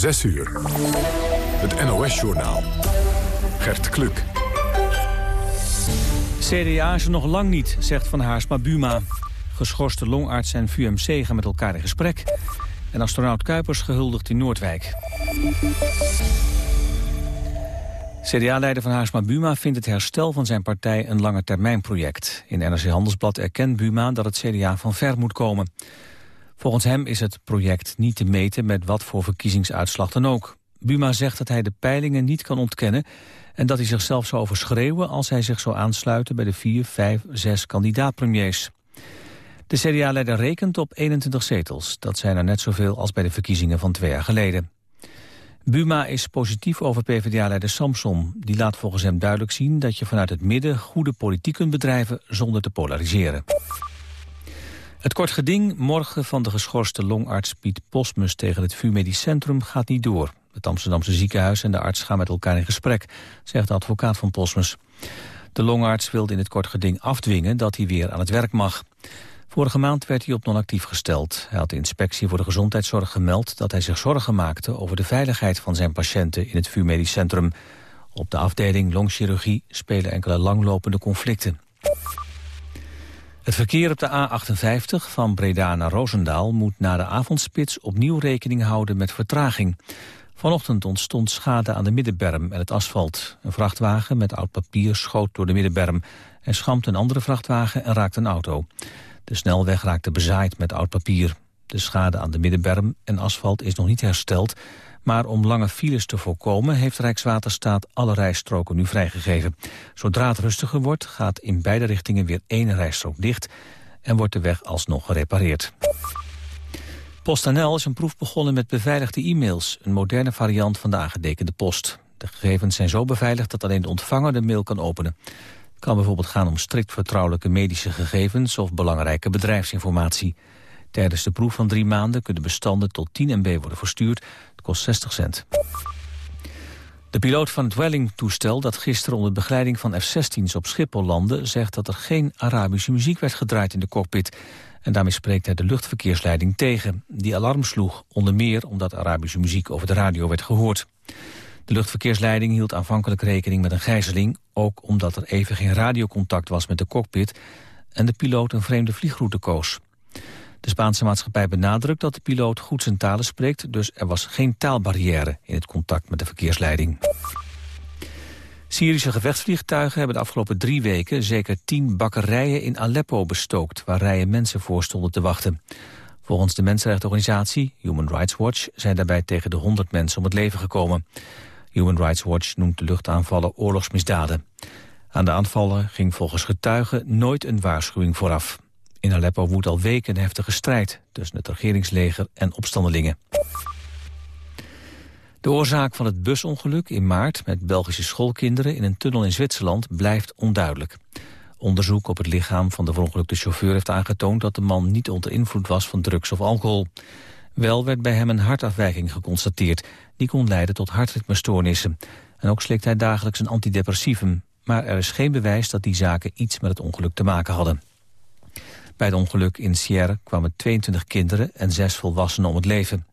6 uur. Het NOS-journaal. Gert Kluk. CDA is er nog lang niet, zegt Van Haarsma Buma. Geschorste longarts en VUMC gaan met elkaar in gesprek. En astronaut Kuipers gehuldigd in Noordwijk. CDA-leider Van Haarsma Buma vindt het herstel van zijn partij een langetermijnproject. In NRC Handelsblad erkent Buma dat het CDA van ver moet komen. Volgens hem is het project niet te meten met wat voor verkiezingsuitslag dan ook. Buma zegt dat hij de peilingen niet kan ontkennen... en dat hij zichzelf zou overschreeuwen als hij zich zou aansluiten... bij de vier, vijf, zes kandidaatpremiers. De CDA-leider rekent op 21 zetels. Dat zijn er net zoveel als bij de verkiezingen van twee jaar geleden. Buma is positief over PvdA-leider Samson. Die laat volgens hem duidelijk zien dat je vanuit het midden goede politiek kunt bedrijven zonder te polariseren. Het kort geding morgen van de geschorste longarts Piet Posmus tegen het VU Medisch Centrum gaat niet door. Het Amsterdamse ziekenhuis en de arts gaan met elkaar in gesprek, zegt de advocaat van Posmus. De longarts wilde in het kort geding afdwingen dat hij weer aan het werk mag. Vorige maand werd hij op non-actief gesteld. Hij had de inspectie voor de gezondheidszorg gemeld dat hij zich zorgen maakte over de veiligheid van zijn patiënten in het VU Medisch Centrum. Op de afdeling longchirurgie spelen enkele langlopende conflicten. Het verkeer op de A58 van Breda naar Roosendaal moet na de avondspits opnieuw rekening houden met vertraging. Vanochtend ontstond schade aan de middenberm en het asfalt. Een vrachtwagen met oud papier schoot door de middenberm en schampte een andere vrachtwagen en raakte een auto. De snelweg raakte bezaaid met oud papier. De schade aan de middenberm en asfalt is nog niet hersteld... maar om lange files te voorkomen heeft Rijkswaterstaat alle rijstroken nu vrijgegeven. Zodra het rustiger wordt gaat in beide richtingen weer één rijstrook dicht... en wordt de weg alsnog gerepareerd. PostNL is een proef begonnen met beveiligde e-mails... een moderne variant van de aangedekende post. De gegevens zijn zo beveiligd dat alleen de ontvanger de mail kan openen kan bijvoorbeeld gaan om strikt vertrouwelijke medische gegevens of belangrijke bedrijfsinformatie. Tijdens de proef van drie maanden kunnen bestanden tot 10 MB worden verstuurd. Het kost 60 cent. De piloot van het Welling-toestel dat gisteren onder begeleiding van F-16's op Schiphol landde... zegt dat er geen Arabische muziek werd gedraaid in de cockpit. En daarmee spreekt hij de luchtverkeersleiding tegen. Die alarm sloeg onder meer omdat Arabische muziek over de radio werd gehoord. De luchtverkeersleiding hield aanvankelijk rekening met een gijzeling... ook omdat er even geen radiocontact was met de cockpit... en de piloot een vreemde vliegroute koos. De Spaanse maatschappij benadrukt dat de piloot goed zijn talen spreekt... dus er was geen taalbarrière in het contact met de verkeersleiding. Syrische gevechtsvliegtuigen hebben de afgelopen drie weken... zeker tien bakkerijen in Aleppo bestookt... waar rijen mensen voor stonden te wachten. Volgens de mensenrechtenorganisatie Human Rights Watch... zijn daarbij tegen de 100 mensen om het leven gekomen. Human Rights Watch noemt de luchtaanvallen oorlogsmisdaden. Aan de aanvallen ging volgens getuigen nooit een waarschuwing vooraf. In Aleppo woedt al weken een heftige strijd tussen het regeringsleger en opstandelingen. De oorzaak van het busongeluk in maart met Belgische schoolkinderen in een tunnel in Zwitserland blijft onduidelijk. Onderzoek op het lichaam van de verongelukte chauffeur heeft aangetoond dat de man niet onder invloed was van drugs of alcohol. Wel werd bij hem een hartafwijking geconstateerd. Die kon leiden tot hartritmestoornissen. En ook slikt hij dagelijks een antidepressivum. Maar er is geen bewijs dat die zaken iets met het ongeluk te maken hadden. Bij het ongeluk in Sierre kwamen 22 kinderen en 6 volwassenen om het leven.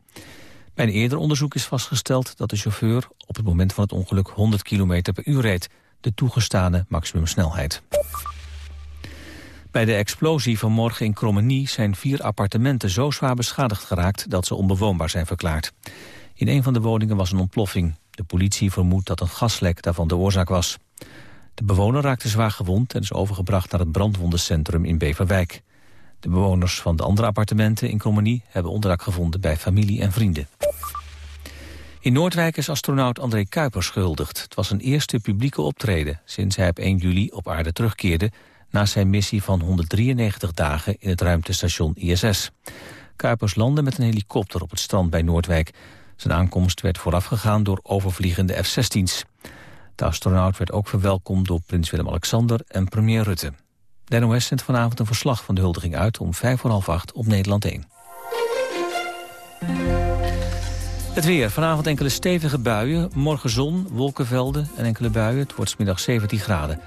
Bij een eerder onderzoek is vastgesteld dat de chauffeur op het moment van het ongeluk 100 km per uur reed. De toegestane maximumsnelheid. Bij de explosie van morgen in Krommenie zijn vier appartementen zo zwaar beschadigd geraakt dat ze onbewoonbaar zijn verklaard. In een van de woningen was een ontploffing. De politie vermoedt dat een gaslek daarvan de oorzaak was. De bewoner raakte zwaar gewond en is overgebracht naar het brandwondencentrum in Beverwijk. De bewoners van de andere appartementen in Krommenie hebben onderdak gevonden bij familie en vrienden. In Noordwijk is astronaut André Kuipers gehuldigd. Het was een eerste publieke optreden sinds hij op 1 juli op aarde terugkeerde na zijn missie van 193 dagen in het ruimtestation ISS. Kuipers landde met een helikopter op het strand bij Noordwijk. Zijn aankomst werd voorafgegaan door overvliegende F-16's. De astronaut werd ook verwelkomd door prins Willem-Alexander en premier Rutte. De NOS zendt vanavond een verslag van de huldiging uit om vijf voor half acht op Nederland 1. Het weer. Vanavond enkele stevige buien. Morgen zon, wolkenvelden en enkele buien. Het wordt middag 17 graden.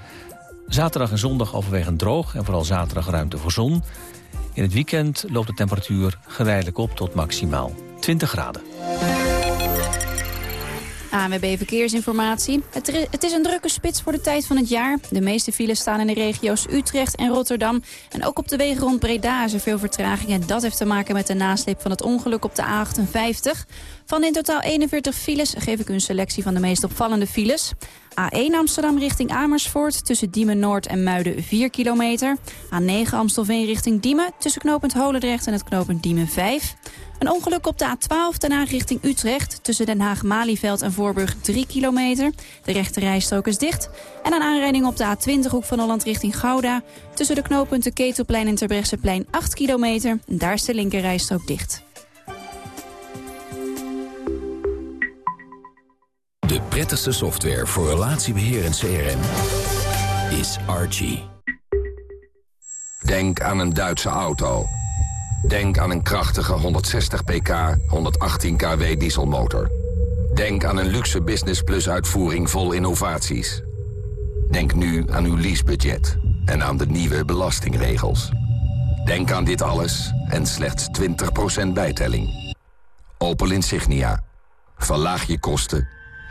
Zaterdag en zondag overwegend droog en vooral zaterdag ruimte voor zon. In het weekend loopt de temperatuur geleidelijk op tot maximaal 20 graden. ANWB Verkeersinformatie. Het, het, is een drukke spits voor de tijd van het jaar. De meeste files staan in de regio's Utrecht en Rotterdam. En ook op de wegen rond Breda is er veel vertraging. En dat heeft te maken met de nasleep van het ongeluk op de A58. Van in totaal 41 files geef ik u een selectie van de meest opvallende files. A1 Amsterdam richting Amersfoort tussen Diemen Noord en Muiden 4 kilometer. A9 Amstelveen richting Diemen tussen knooppunt Holendrecht en het knooppunt Diemen 5. Een ongeluk op de A12 daarna richting Utrecht tussen Den Haag-Malieveld en Voorburg 3 kilometer. De rechte rijstrook is dicht. En een aanrijding op de A20 hoek van Holland richting Gouda tussen de knooppunten Ketelplein en Terbrechtseplein 8 kilometer. Daar is de linker rijstrook dicht. Prettigste software voor relatiebeheer en CRM is Archie. Denk aan een Duitse auto. Denk aan een krachtige 160 pk, 118 kW dieselmotor. Denk aan een luxe Business Plus uitvoering vol innovaties. Denk nu aan uw leasebudget en aan de nieuwe belastingregels. Denk aan dit alles en slechts 20% bijtelling. Opel Insignia. Verlaag je kosten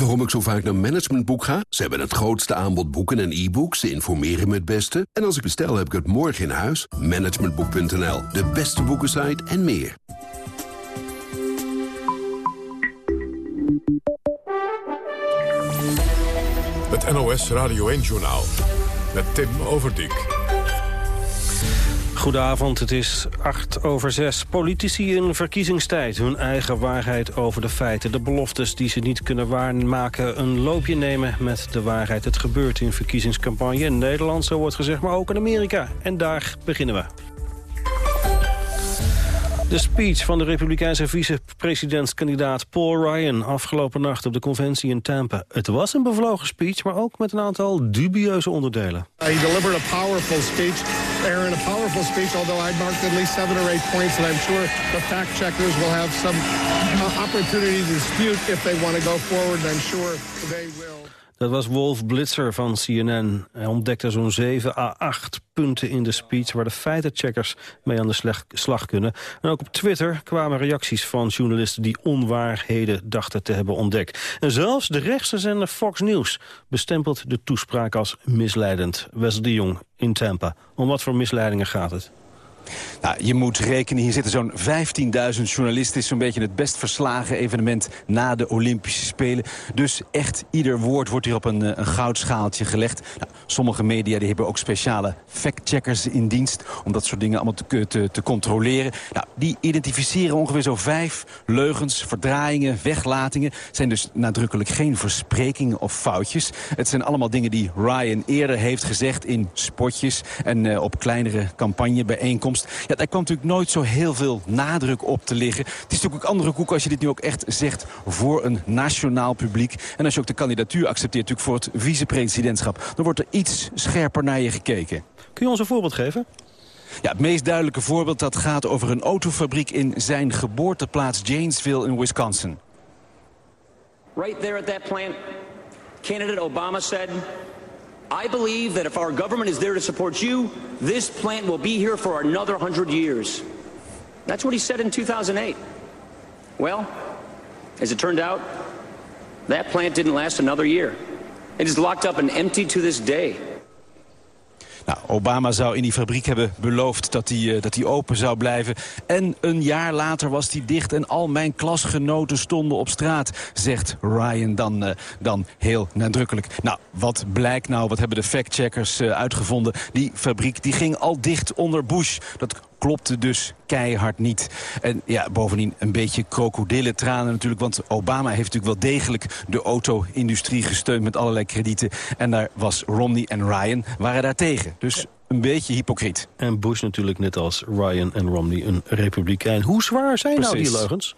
Waarom ik zo vaak naar Managementboek ga? Ze hebben het grootste aanbod boeken en e-books. Ze informeren me het beste. En als ik bestel, heb ik het morgen in huis. Managementboek.nl, de beste boekensite en meer. Het NOS Radio 1-journaal met Tim Overdijk. Goedenavond, het is acht over zes. Politici in verkiezingstijd. Hun eigen waarheid over de feiten. De beloftes die ze niet kunnen waarmaken. Een loopje nemen met de waarheid. Het gebeurt in verkiezingscampagne in Nederland, zo wordt gezegd, maar ook in Amerika. En daar beginnen we. De speech van de republikeinse vicepresidentskandidaat Paul Ryan... afgelopen nacht op de conventie in Tampa. Het was een bevlogen speech, maar ook met een aantal dubieuze onderdelen. He delivered a powerful speech. Aaron, a powerful speech, although I marked at least seven or eight points... and I'm sure the fact-checkers will have some uh, opportunity to dispute if they want to go forward. I'm sure they will. Dat was Wolf Blitzer van CNN. Hij ontdekte zo'n 7 à 8 punten in de speech... waar de feitencheckers mee aan de slag kunnen. En ook op Twitter kwamen reacties van journalisten... die onwaarheden dachten te hebben ontdekt. En zelfs de rechtse zender Fox News bestempelt de toespraak als misleidend. Wes de Jong in Tampa. Om wat voor misleidingen gaat het? Nou, je moet rekenen, hier zitten zo'n 15.000 journalisten. is zo'n beetje het best verslagen evenement na de Olympische Spelen. Dus echt ieder woord wordt hier op een, eh, een goudschaaltje gelegd. Nou, sommige media die hebben ook speciale factcheckers in dienst... om dat soort dingen allemaal te, te, controleren. Nou, die identificeren ongeveer zo vijf leugens, verdraaiingen, weglatingen. zijn dus nadrukkelijk geen versprekingen of foutjes. Het zijn allemaal dingen die Ryan eerder heeft gezegd in spotjes... en uh, op kleinere campagnebijeenkomsten. Ja, daar kwam natuurlijk nooit zo heel veel nadruk op te liggen. Het is natuurlijk ook andere koek als je dit nu ook echt zegt voor een nationaal publiek. En als je ook de kandidatuur accepteert natuurlijk voor het vicepresidentschap... dan wordt er iets scherper naar je gekeken. Kun je ons een voorbeeld geven? Ja, het meest duidelijke voorbeeld dat gaat over een autofabriek in zijn geboorteplaats Janesville in Wisconsin. Right there at that plant, candidate Obama said... I believe that if our government is there to support you, this plant will be here for another 100 years. That's what he said in 2008. Well, as it turned out, that plant didn't last another year. It is locked up and empty to this day. Nou, Obama zou in die fabriek hebben beloofd dat hij, uh, dat open zou blijven. En een jaar later was hij dicht en al mijn klasgenoten stonden op straat, zegt Ryan dan, uh, dan heel nadrukkelijk. Nou, wat blijkt nou, wat hebben de factcheckers uh, uitgevonden? Die fabriek die ging al dicht onder Bush. Dat klopte dus keihard niet. En ja, bovendien een beetje krokodillentranen natuurlijk. Want Obama heeft natuurlijk wel degelijk de auto-industrie gesteund met allerlei kredieten. En daar was Romney en Ryan waren daar tegen. Dus een beetje hypocriet. En Bush natuurlijk net als Ryan en Romney een republikein. Hoe zwaar zijn nou die leugens?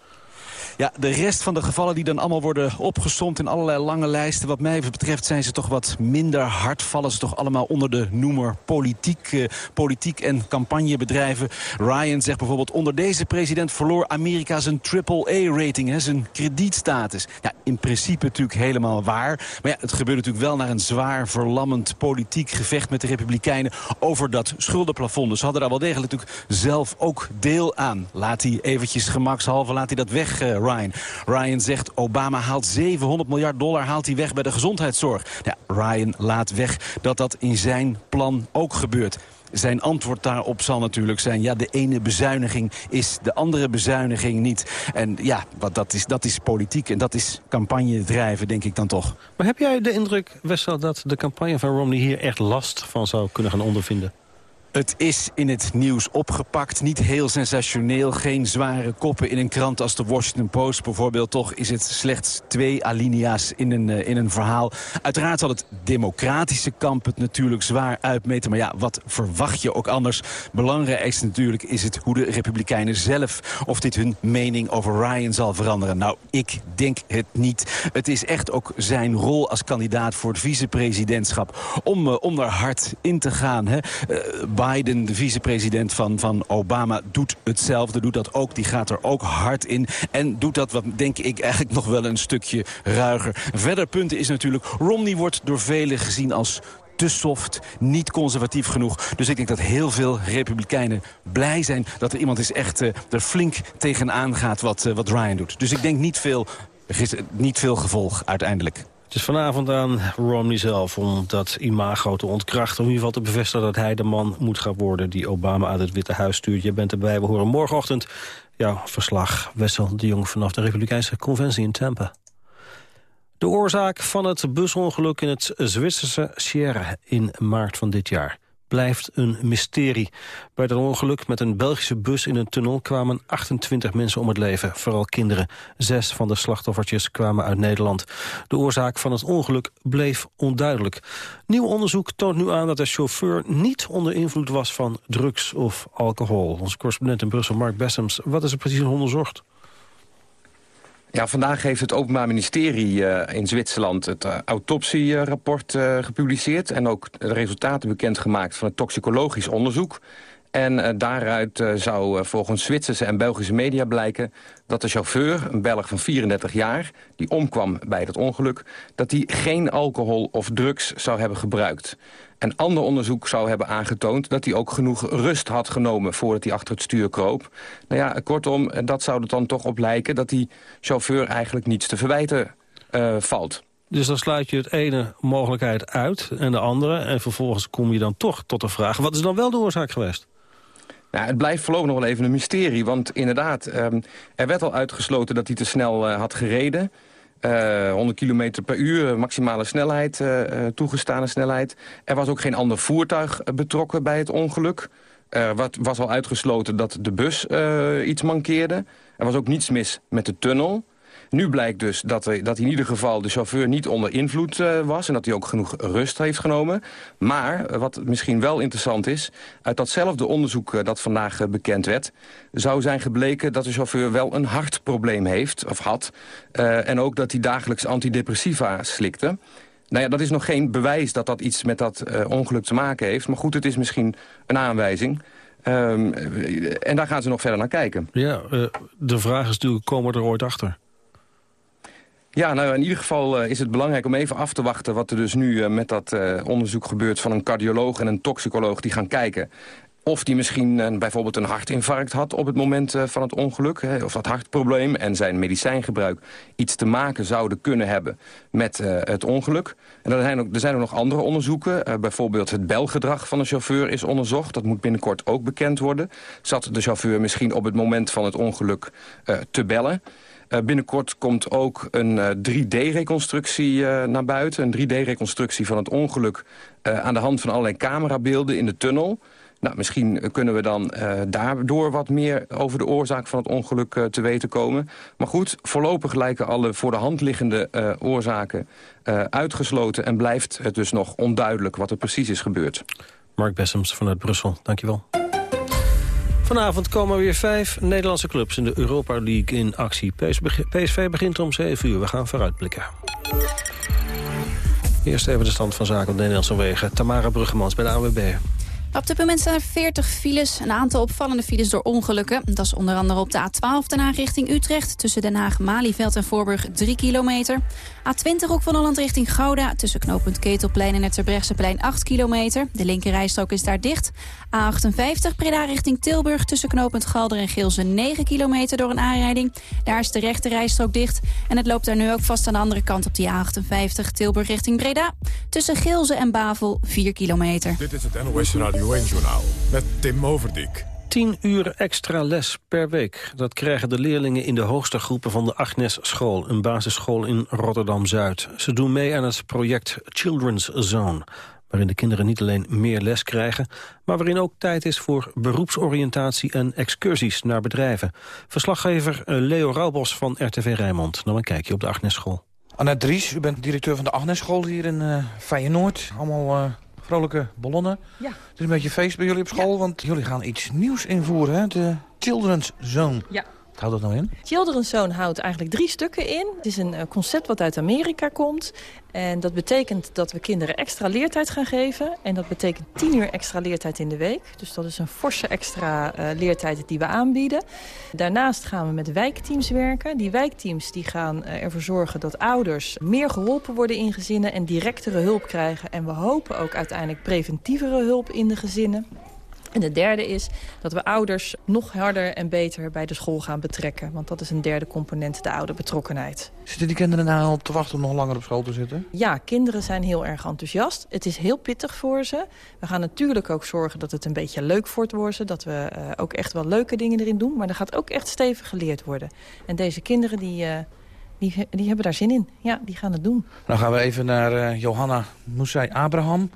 Ja, de rest van de gevallen die dan allemaal worden opgesomd in allerlei lange lijsten. Wat mij betreft zijn ze toch wat minder hard. Vallen ze toch allemaal onder de noemer politiek, eh, politiek en campagnebedrijven. Ryan zegt bijvoorbeeld, onder deze president verloor Amerika zijn triple-A-rating, zijn kredietstatus. Ja, in principe natuurlijk helemaal waar. Maar ja, het gebeurt natuurlijk wel naar een zwaar verlammend politiek gevecht met de Republikeinen over dat schuldenplafond. Dus ze hadden daar wel degelijk natuurlijk zelf ook deel aan. Laat hij eventjes gemakshalve, laat hij dat weg, uh, Ryan. Ryan zegt, Obama haalt 700 miljard dollar haalt hij weg bij de gezondheidszorg. Ja, Ryan laat weg dat dat in zijn plan ook gebeurt. Zijn antwoord daarop zal natuurlijk zijn... ja, de ene bezuiniging is de andere bezuiniging niet. En ja, wat, dat, is, dat is politiek en dat is campagne drijven, denk ik dan toch. Maar heb jij de indruk, Wessel, dat de campagne van Romney hier echt last van zou kunnen gaan ondervinden? Het is in het nieuws opgepakt. Niet heel sensationeel. Geen zware koppen in een krant als de Washington Post bijvoorbeeld. Toch is het slechts twee alinea's in een, uh, in een verhaal. Uiteraard zal het democratische kamp het natuurlijk zwaar uitmeten. Maar ja, wat verwacht je ook anders? Belangrijkste natuurlijk is het hoe de Republikeinen zelf... of dit hun mening over Ryan zal veranderen. Nou, ik denk het niet. Het is echt ook zijn rol als kandidaat voor het vicepresidentschap... om, uh, om daar hard in te gaan. Hè. Uh, Biden, de vicepresident van, van Obama, doet hetzelfde. Doet dat ook. Die gaat er ook hard in. En doet dat, wat denk ik, eigenlijk nog wel een stukje ruiger. Verder punten is natuurlijk... Romney wordt door velen gezien als te soft, niet conservatief genoeg. Dus ik denk dat heel veel republikeinen blij zijn... dat er iemand is echt uh, er flink tegenaan gaat wat, uh, wat Ryan doet. Dus ik denk niet veel, niet veel gevolg uiteindelijk. Het is vanavond aan Romney zelf om dat imago te ontkrachten. Om in ieder geval te bevestigen dat hij de man moet gaan worden... die Obama uit het Witte Huis stuurt. Je bent erbij. We horen morgenochtend jouw verslag. Wessel de Jong vanaf de Republikeinse Conventie in Tampa. De oorzaak van het busongeluk in het Zwitserse Sierra in maart van dit jaar blijft een mysterie. Bij dat ongeluk met een Belgische bus in een tunnel kwamen 28 mensen om het leven, vooral kinderen. Zes van de slachtoffertjes kwamen uit Nederland. De oorzaak van het ongeluk bleef onduidelijk. Nieuw onderzoek toont nu aan dat de chauffeur niet onder invloed was van drugs of alcohol. Onze correspondent in Brussel, Mark Bessems, wat is er precies onderzocht? Ja, vandaag heeft het Openbaar Ministerie uh, in Zwitserland het uh, autopsierapport uh, gepubliceerd... en ook de resultaten bekendgemaakt van het toxicologisch onderzoek. En daaruit zou volgens Zwitserse en Belgische media blijken... dat de chauffeur, een Belg van 34 jaar, die omkwam bij dat ongeluk... dat hij geen alcohol of drugs zou hebben gebruikt. En ander onderzoek zou hebben aangetoond dat hij ook genoeg rust had genomen voordat hij achter het stuur kroop. Nou ja, kortom, dat zou er dan toch op lijken dat die chauffeur eigenlijk niets te verwijten uh, valt. Dus dan sluit je het ene mogelijkheid uit en de andere. En vervolgens kom je dan toch tot de vraag, wat is dan wel de oorzaak geweest? Nou, het blijft voorlopig nog wel even een mysterie. Want inderdaad, um, er werd al uitgesloten dat hij te snel uh, had gereden. Uh, 100 km per uur, maximale snelheid, uh, toegestane snelheid. Er was ook geen ander voertuig betrokken bij het ongeluk. Er wat, was al uitgesloten dat de bus iets mankeerde. Er was ook niets mis met de tunnel. Nu blijkt dus dat, er, dat in ieder geval de chauffeur niet onder invloed uh, was... en dat hij ook genoeg rust heeft genomen. Maar, wat misschien wel interessant is... uit datzelfde onderzoek uh, dat vandaag bekend werd... zou zijn gebleken dat de chauffeur wel een hartprobleem heeft, of had... en ook dat hij dagelijks antidepressiva slikte... Nou ja, dat is nog geen bewijs dat dat iets met dat ongeluk te maken heeft. Maar goed, het is misschien een aanwijzing... Um, en daar gaan ze nog verder naar kijken. Ja, de vraag is natuurlijk, komen we er ooit achter? Ja, nou in ieder geval uh, is het belangrijk om even af te wachten... wat er dus nu uh, met dat uh, onderzoek gebeurt van een cardioloog en een toxicoloog... die gaan kijken of die misschien bijvoorbeeld een hartinfarct had op het moment van het ongeluk. Of dat hartprobleem en zijn medicijngebruik iets te maken zouden kunnen hebben met het ongeluk. En er zijn, ook, er zijn nog andere onderzoeken. bijvoorbeeld het belgedrag van de chauffeur is onderzocht. Dat moet binnenkort ook bekend worden. Zat de chauffeur misschien op het moment van het ongeluk te bellen... Uh, binnenkort komt ook een uh, 3D-reconstructie uh, naar buiten. Een 3D-reconstructie van het ongeluk aan de hand van allerlei camerabeelden in de tunnel. Nou, misschien kunnen we dan daardoor wat meer over de oorzaak van het ongeluk te weten komen. Maar goed, voorlopig lijken alle voor de hand liggende oorzaken uitgesloten... en blijft het dus nog onduidelijk wat er precies is gebeurd. Mark Bessems vanuit Brussel, dankjewel. Vanavond komen weer vijf Nederlandse clubs in de Europa League in actie. PSV begint om 7 uur. We gaan vooruitblikken. Eerst even de stand van zaken op de Nederlandse wegen. Tamara Bruggemans bij de ANWB. Op dit moment zijn er 40 files, een aantal opvallende files door ongelukken. Dat is onder andere op de A12 Den Haag richting Utrecht... tussen Den Haag, Malieveld en Voorburg 3 kilometer. A20 Hoek van Holland richting Gouda... tussen knooppunt Ketelplein en het Terbrechtseplein 8 kilometer. De linkerrijstrook is daar dicht. A58 Preda richting Tilburg tussen knooppunt Galder en Geelse 9 kilometer door een aanrijding. Daar is de rechte rijstrook dicht. En het loopt daar nu ook vast aan de andere kant op die A58 Tilburg richting Breda. Tussen Geelse en Bavel 4 kilometer. Dit is het NOS Radio 1-journaal met Tim Overdijk. 10 uur extra les per week. Dat krijgen de leerlingen in de hoogste groepen van de Agnes School... een basisschool in Rotterdam-Zuid. Ze doen mee aan het project Children's Zone waarin de kinderen niet alleen meer les krijgen... maar waarin ook tijd is voor beroepsoriëntatie en excursies naar bedrijven. Verslaggever eh, Leo Raubos van RTV Rijnmond nam een kijkje op de Agnesschool. Annette Dries, u bent directeur van de Agnesschool hier in uh, Feyenoord. Allemaal uh, vrolijke ballonnen. Ja. Het is een beetje feest bij jullie op school, want jullie gaan iets nieuws invoeren, hè? de Children's Zone. Ja. Houdt dat nou in? Children's Zone houdt eigenlijk drie stukken in. Het is een concept wat uit Amerika komt. En dat betekent dat we kinderen extra leertijd gaan geven. En dat betekent 10 uur extra leertijd in de week. Dus dat is een forse extra uh, leertijd die we aanbieden. Daarnaast gaan we met wijkteams werken. Die wijkteams die gaan uh, ervoor zorgen dat ouders meer geholpen worden in gezinnen... en directere hulp krijgen. En we hopen ook uiteindelijk preventievere hulp in de gezinnen. En de derde is dat we ouders nog harder en beter bij de school gaan betrekken. Want dat is een derde component, de ouderbetrokkenheid. Zitten die kinderen nou al te wachten om nog langer op school te zitten? Ja, kinderen zijn heel erg enthousiast. Het is heel pittig voor ze. We gaan natuurlijk ook zorgen dat het een beetje leuk wordt voor ze. Dat we uh, ook echt wel leuke dingen erin doen. Maar er gaat ook echt stevig geleerd worden. En deze kinderen die... Uh, die, die, hebben daar zin in. Ja, die gaan het doen. Dan gaan we even naar uh, Johanna Moesei Abraham.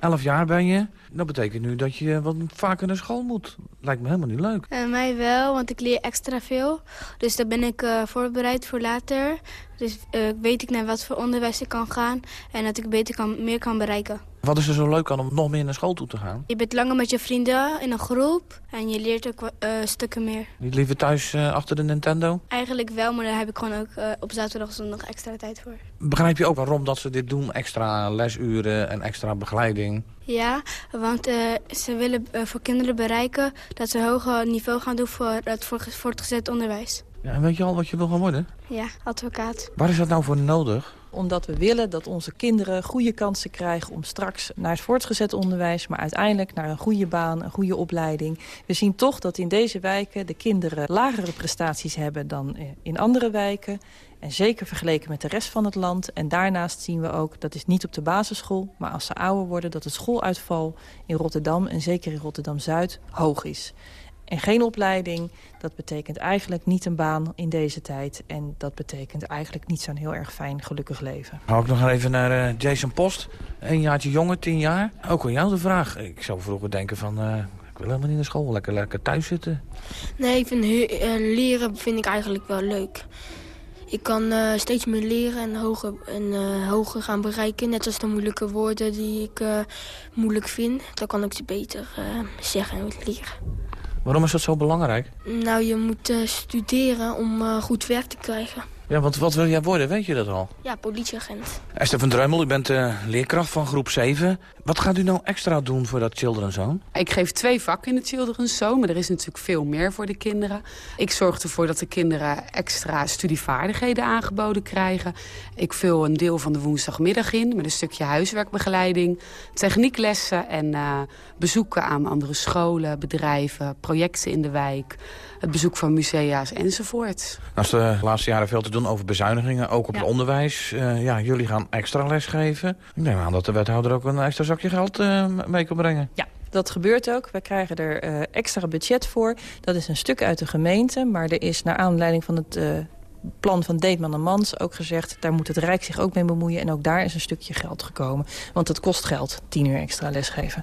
Elf jaar ben je. Dat betekent nu dat je wat vaker naar school moet. Lijkt me helemaal niet leuk. Uh, mij wel, want ik leer extra veel. Dus daar ben ik uh, voorbereid voor later. Dus uh, weet ik naar wat voor onderwijs ik kan gaan. En dat ik beter kan, meer kan bereiken. Wat is er zo leuk aan om nog meer naar school toe te gaan? Je bent langer met je vrienden in een groep. En je leert ook stukken meer. Niet liever thuis achter de Nintendo? Eigenlijk wel, maar daar heb ik gewoon ook op zaterdag nog extra tijd voor. Begrijp je ook waarom dat ze dit doen? Extra lesuren en extra begeleiding? Ja, want ze willen voor kinderen bereiken dat ze hoger niveau gaan doen voor het voortgezet onderwijs. Ja, en weet je al wat je wil gaan worden? Ja, advocaat. Waar is dat nou voor nodig? Omdat we willen dat onze kinderen goede kansen krijgen om straks naar het voortgezet onderwijs... maar uiteindelijk naar een goede baan, een goede opleiding. We zien toch dat in deze wijken de kinderen lagere prestaties hebben dan in andere wijken. En zeker vergeleken met de rest van het land. En daarnaast zien we ook, dat is niet op de basisschool... maar als ze ouder worden, dat het schooluitval in Rotterdam... en zeker in Rotterdam-Zuid hoog is. En geen opleiding, dat betekent eigenlijk niet een baan in deze tijd. En dat betekent eigenlijk niet zo'n heel erg fijn, gelukkig leven. Hou ik nog even naar uh, Jason Post. Een jaartje jonger, tien jaar. Ook aan jou de vraag. Ik zou vroeger denken van... Uh, ik wil helemaal niet naar school, lekker, lekker thuis zitten. Nee, ik vind, uh, leren vind ik eigenlijk wel leuk. Ik kan uh, steeds meer leren en hoger, en, uh, hoger gaan bereiken. Net als de moeilijke woorden die ik uh, moeilijk vind. Dan kan ik ze beter zeggen en leren. Waarom is dat zo belangrijk? Nou, je moet studeren om goed werk te krijgen. Ja, want wat wil jij worden? Weet je dat al? Ja, politieagent. Esther van Dreumel, u bent uh, leerkracht van groep 7. Wat gaat u nou extra doen voor dat Children's Zone? Ik geef twee vakken in de Children's Zone, maar er is natuurlijk veel meer voor de kinderen. Ik zorg ervoor dat de kinderen extra studievaardigheden aangeboden krijgen. Ik vul een deel van de woensdagmiddag in met een stukje huiswerkbegeleiding, technieklessen en uh, bezoeken aan andere scholen, bedrijven, projecten in de wijk het bezoek van musea's enzovoort. Nou is de laatste jaren veel te doen over bezuinigingen, ook op ja. het onderwijs. Uh, ja, jullie gaan extra les geven. Ik neem aan dat de wethouder ook een extra zakje geld uh, mee kan brengen. Ja, dat gebeurt ook. Wij krijgen er uh, extra budget voor. Dat is een stuk uit de gemeente, maar er is naar aanleiding van het... plan van Deetman en Mans ook gezegd... daar moet het Rijk zich ook mee bemoeien. En ook daar is een stukje geld gekomen. Want het kost geld, tien uur extra lesgeven.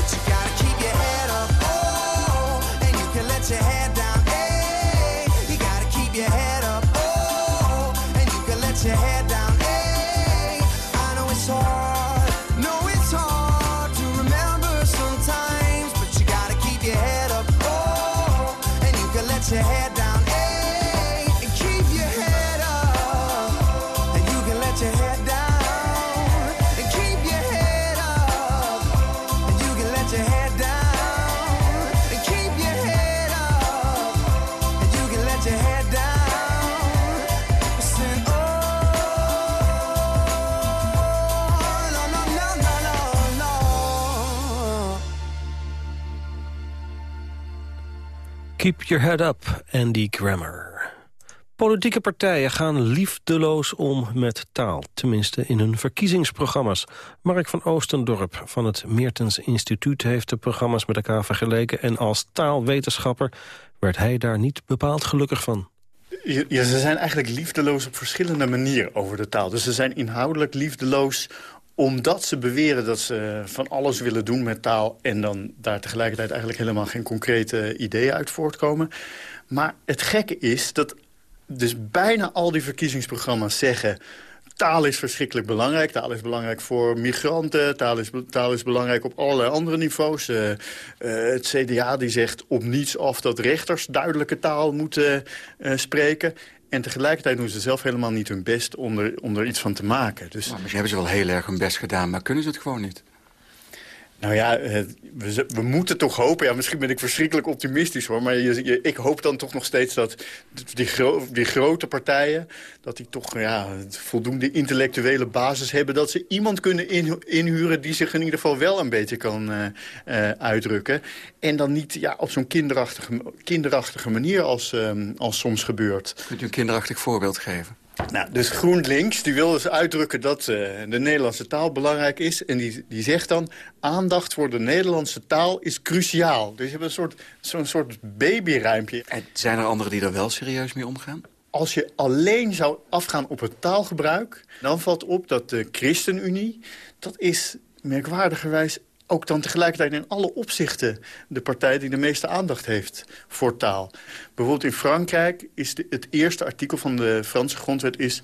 Keep your head up, Andy Grammer. Politieke partijen gaan liefdeloos om met taal. Tenminste in hun verkiezingsprogramma's. Mark van Oostendorp van het Meertens Instituut... heeft de programma's met elkaar vergeleken... en als taalwetenschapper werd hij daar niet bepaald gelukkig van. Ja, ze zijn eigenlijk liefdeloos op verschillende manieren over de taal. Dus ze zijn inhoudelijk liefdeloos omdat ze beweren dat ze van alles willen doen met taal... en dan daar tegelijkertijd eigenlijk helemaal geen concrete ideeën uit voortkomen. Maar het gekke is dat dus bijna al die verkiezingsprogramma's zeggen... Taal is verschrikkelijk belangrijk. Taal is belangrijk voor migranten. Taal is, taal is belangrijk op allerlei andere niveaus. Eh, eh, het CDA die zegt op niets af dat rechters duidelijke taal moeten eh, spreken. En tegelijkertijd doen ze zelf helemaal niet hun best om er, iets van te maken. Dus... Maar misschien hebben ze wel heel erg hun best gedaan, maar kunnen ze het gewoon niet? Nou ja, eh, we, we, moeten toch hopen. Ja, misschien ben ik verschrikkelijk optimistisch hoor. Maar je, ik hoop dan toch nog steeds dat die, die grote partijen... dat die toch ja, voldoende intellectuele basis hebben... dat ze iemand kunnen in, inhuren die zich in ieder geval wel een beetje kan uh, uh, uitdrukken. En dan niet ja, op zo'n kinderachtige, kinderachtige manier als, als soms gebeurt. Kunt u een kinderachtig voorbeeld geven? Nou, dus GroenLinks die wil dus uitdrukken dat uh, de Nederlandse taal belangrijk is. En die, die zegt dan, aandacht voor de Nederlandse taal is cruciaal. Dus je hebt een soort, zo'n soort babyruimpje. En zijn er anderen die er wel serieus mee omgaan? Als je alleen zou afgaan op het taalgebruik... dan valt op dat de ChristenUnie, dat is merkwaardigerwijs ook dan tegelijkertijd in alle opzichten de partij die de meeste aandacht heeft voor taal. Bijvoorbeeld in Frankrijk is het eerste artikel van de Franse grondwet is...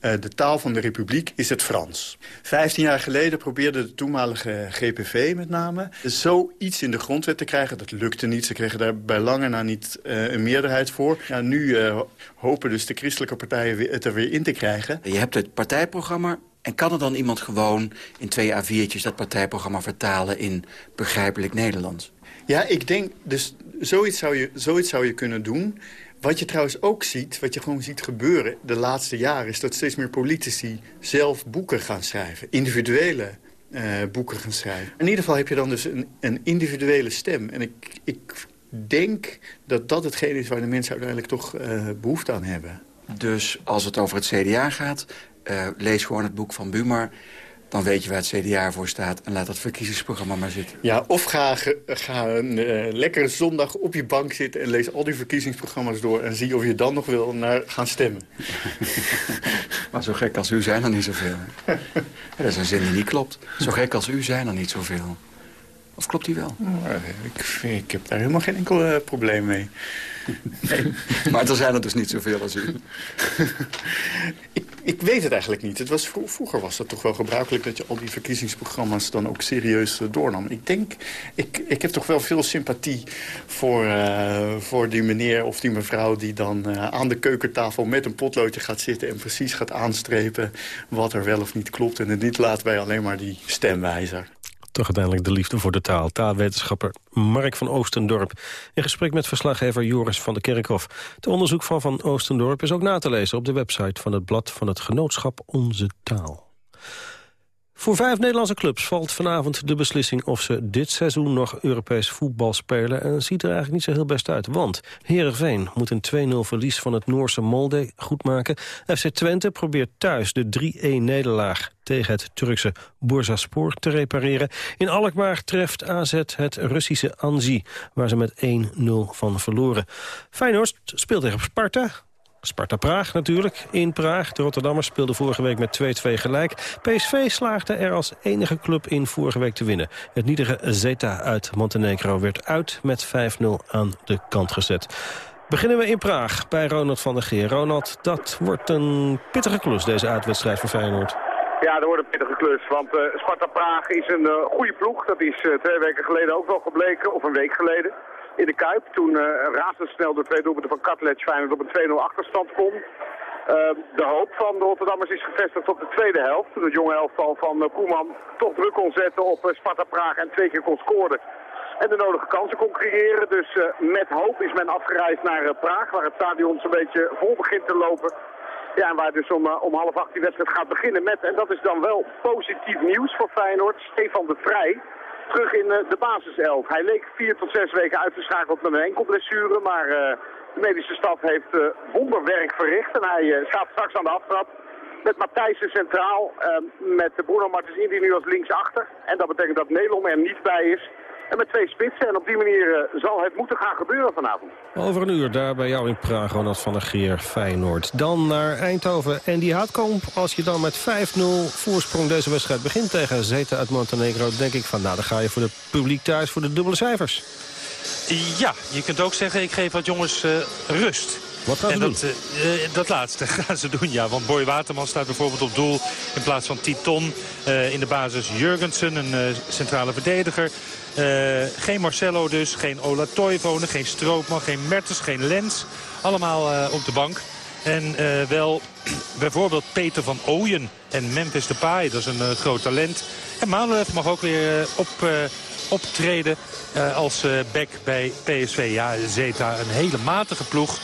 Uh, de taal van de republiek is het Frans. Vijftien jaar geleden probeerde de toenmalige GPV met name... zoiets in de grondwet te krijgen. Dat lukte niet. Ze kregen daar bij lange na niet uh, een meerderheid voor. Ja, nu uh, hopen dus de christelijke partijen het er weer in te krijgen. Je hebt het partijprogramma en kan er dan iemand gewoon in twee A4'tjes dat partijprogramma vertalen in begrijpelijk Nederlands? Ja, ik denk, dus zoiets zou je, zoiets zou je kunnen doen. Wat je trouwens ook ziet, wat je gewoon ziet gebeuren de laatste jaren... is dat steeds meer politici zelf boeken gaan schrijven. Individuele uh, boeken gaan schrijven. In ieder geval heb je dan dus een, een individuele stem. En ik, ik denk dat dat hetgeen is waar de mensen uiteindelijk toch uh, behoefte aan hebben. Dus als het over het CDA gaat, uh, lees gewoon het boek van Bumar. Dan weet je waar het CDA voor staat en laat dat verkiezingsprogramma maar zitten. Ja, of ga, ga een uh, lekkere zondag op je bank zitten... en lees al die verkiezingsprogramma's door... en zie of je dan nog wil naar gaan stemmen. maar zo gek als u zijn er niet zoveel. dat is een zin die niet klopt. Zo gek als u zijn er niet zoveel. Of klopt die wel? ik, ik heb daar helemaal geen enkel uh, probleem mee. Maar er zijn er dus niet zoveel als u. ik, weet het eigenlijk niet. Het was, vroeger was het toch wel gebruikelijk dat je al die verkiezingsprogramma's dan ook serieus uh, doornam. Ik denk, ik, ik heb toch wel veel sympathie voor, uh, voor die meneer of die mevrouw die dan uh, aan de keukentafel met een potloodje gaat zitten en precies gaat aanstrepen wat er wel of niet klopt. En het niet laat bij alleen maar die stemwijzer toch uiteindelijk de liefde voor de taal. Taalwetenschapper Mark van Oostendorp. In gesprek met verslaggever Joris van der Kerkhof. Het onderzoek van Van Oostendorp is ook na te lezen... op de website van het blad van het genootschap Onze Taal. Voor vijf Nederlandse clubs valt vanavond de beslissing of ze dit seizoen nog Europees voetbal spelen. En ziet er eigenlijk niet zo heel best uit. Want Heerenveen moet een 2-0 verlies van het Noorse Molde goedmaken. FC Twente probeert thuis de 3-1 nederlaag tegen het Turkse Bursaspor te repareren. In Alkmaar treft AZ het Russische Anzi, waar ze met 1-0 van verloren. Feyenoord speelt tegen Sparta. Sparta Praag natuurlijk, in Praag. De Rotterdammers speelden vorige week met 2-2 gelijk. PSV slaagde er als enige club in vorige week te winnen. Het nietige Zeta uit Montenegro werd uit met 5-0 aan de kant gezet. Beginnen we in Praag bij Ronald van der Geer. Ronald, dat wordt een pittige klus, deze uitwedstrijd voor Feyenoord. Ja, dat wordt een pittige klus, want uh, Sparta Praag is een uh, goede ploeg. Dat is uh, twee weken geleden ook wel gebleken, of een week geleden in de Kuip. Toen uh, razendsnel de twee doelpunten van Katlec Feyenoord op een 2-0 achterstand kon. Uh, de hoop van de Rotterdammers is gevestigd op de tweede helft. Toen het jonge elftal van uh, Koeman toch druk kon zetten op uh, Sparta Praag en twee keer kon scoren. En de nodige kansen kon creëren. Dus met hoop is men afgereisd naar Praag, waar het stadion zo'n beetje vol begint te lopen. Ja, en waar dus om, om half acht die wedstrijd gaat beginnen met, en dat is dan wel positief nieuws voor Feyenoord, Stefan de Vrij terug in eh, de basiself. Hij leek vier tot zes weken uitgeschakeld met een enkel blessure, maar eh, de medische staf heeft eh, wonderwerk verricht. En hij staat straks aan de aftrap met Matthijssen centraal, met Bruno Martens Indy nu als linksachter. En dat betekent dat Nelom er niet bij is. En met twee spitsen. En op die manier uh, zal het moeten gaan gebeuren vanavond. Over een uur daar bij jou in Praag, Ronald van der Geer, Feyenoord. Dan naar Eindhoven en die Houtkamp. Als je dan met 5-0 voorsprong deze wedstrijd begint tegen Zeta uit Montenegro... denk ik van, nou, dan ga je voor het publiek thuis voor de dubbele cijfers. Ja, je kunt ook zeggen, ik geef wat jongens uh, rust. Wat gaan ze en doen? Dat, uh, dat laatste gaan ze doen, ja. Want Boy Waterman staat bijvoorbeeld op doel in plaats van Titon. Uh, in de basis Jurgensen, een uh, centrale verdediger. geen Marcelo dus, geen Ola Toivonen, geen Stroopman, geen Mertens, geen Lens. Allemaal op de bank. En wel bijvoorbeeld Peter van Ooyen en Memphis Depay. Dat is een groot talent. En Manolev mag ook weer op, optreden als back bij PSV. Ja, Zeta, een hele matige ploeg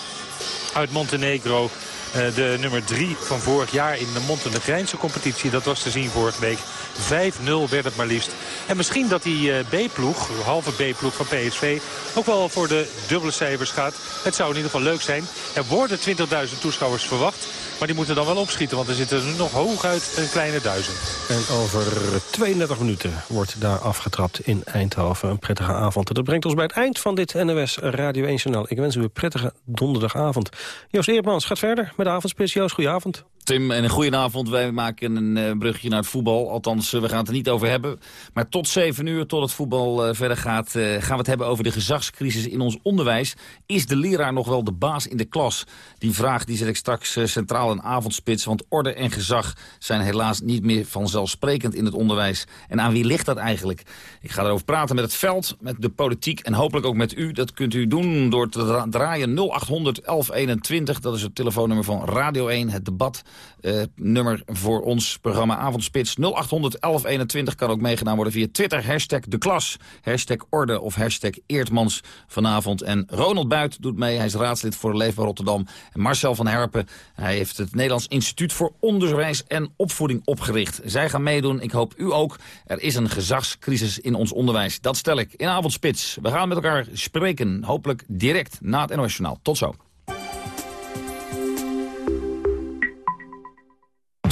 uit Montenegro. Uh, de nummer 3 van vorig jaar in de Montenegrijnse competitie. Dat was te zien vorige week. 5-0 werd het maar liefst. En misschien dat die uh, B-ploeg, halve B-ploeg van PSV... ook wel voor de dubbele cijfers gaat. Het zou in ieder geval leuk zijn. Er worden 20.000 toeschouwers verwacht. Maar die moeten dan wel opschieten, want er zitten nog hooguit een kleine duizend. En over 32 minuten wordt daar afgetrapt in Eindhoven. Een prettige avond. Dat brengt ons bij het eind van dit NOS Radio 1 Journaal. Ik wens u een prettige donderdagavond. Joost Eerdmans gaat verder met de avondspits. Joost, goedenavond. Tim, en een goedenavond. Wij maken een uh, brugje naar het voetbal. Althans, uh, we gaan het er niet over hebben. Maar tot 7 uur, tot het voetbal uh, verder gaat... gaan we het hebben over de gezagscrisis in ons onderwijs. Is de leraar nog wel de baas in de klas? Die vraag die zet ik straks centraal in avondspits. Want orde en gezag zijn helaas niet meer vanzelfsprekend in het onderwijs. En aan wie ligt dat eigenlijk? Ik ga erover praten met het veld, met de politiek... en hopelijk ook met u. Dat kunt u doen door te draaien 0800 1121. Dat is het telefoonnummer van Radio 1, het debat... Uh, nummer voor ons programma Avondspits 0800 1121 kan ook meegedaan worden via Twitter. Hashtag de klas, hashtag orde of hashtag Eertmans vanavond. En Ronald Buit doet mee, hij is raadslid voor Leefbaar Rotterdam. En Marcel van Herpen, hij heeft het Nederlands Instituut voor Onderwijs en Opvoeding opgericht. Zij gaan meedoen, ik hoop u ook. Er is een gezagscrisis in ons onderwijs, dat stel ik in Avondspits. We gaan met elkaar spreken, hopelijk direct na het NOS. Tot zo.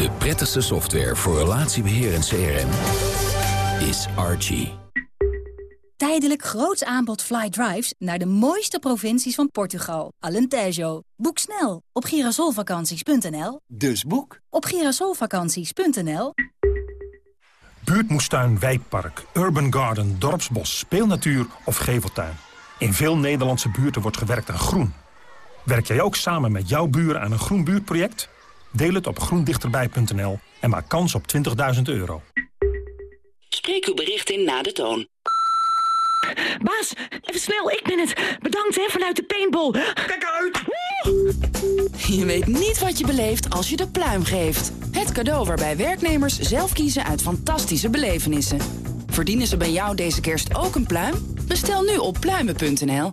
De prettigste software voor relatiebeheer en CRM is Archie. Tijdelijk groots aanbod fly drives naar de mooiste provincies van Portugal. Alentejo. Boek snel op girasolvakanties.nl. Dus boek op girasolvakanties.nl. Buurtmoestuin, wijkpark, urban garden, dorpsbos, speelnatuur of geveltuin. In veel Nederlandse buurten wordt gewerkt aan groen. Werk jij ook samen met jouw buren aan een groen buurtproject? Deel het op groendichterbij.nl en maak kans op 20.000 euro. Spreek uw bericht in na de toon. Baas, even snel, ik ben het. Bedankt hè, vanuit de paintball. Kijk uit! Je weet niet wat je beleeft als je de pluim geeft. Het cadeau waarbij werknemers zelf kiezen uit fantastische belevenissen. Verdienen ze bij jou deze kerst ook een pluim? Bestel nu op pluimen.nl.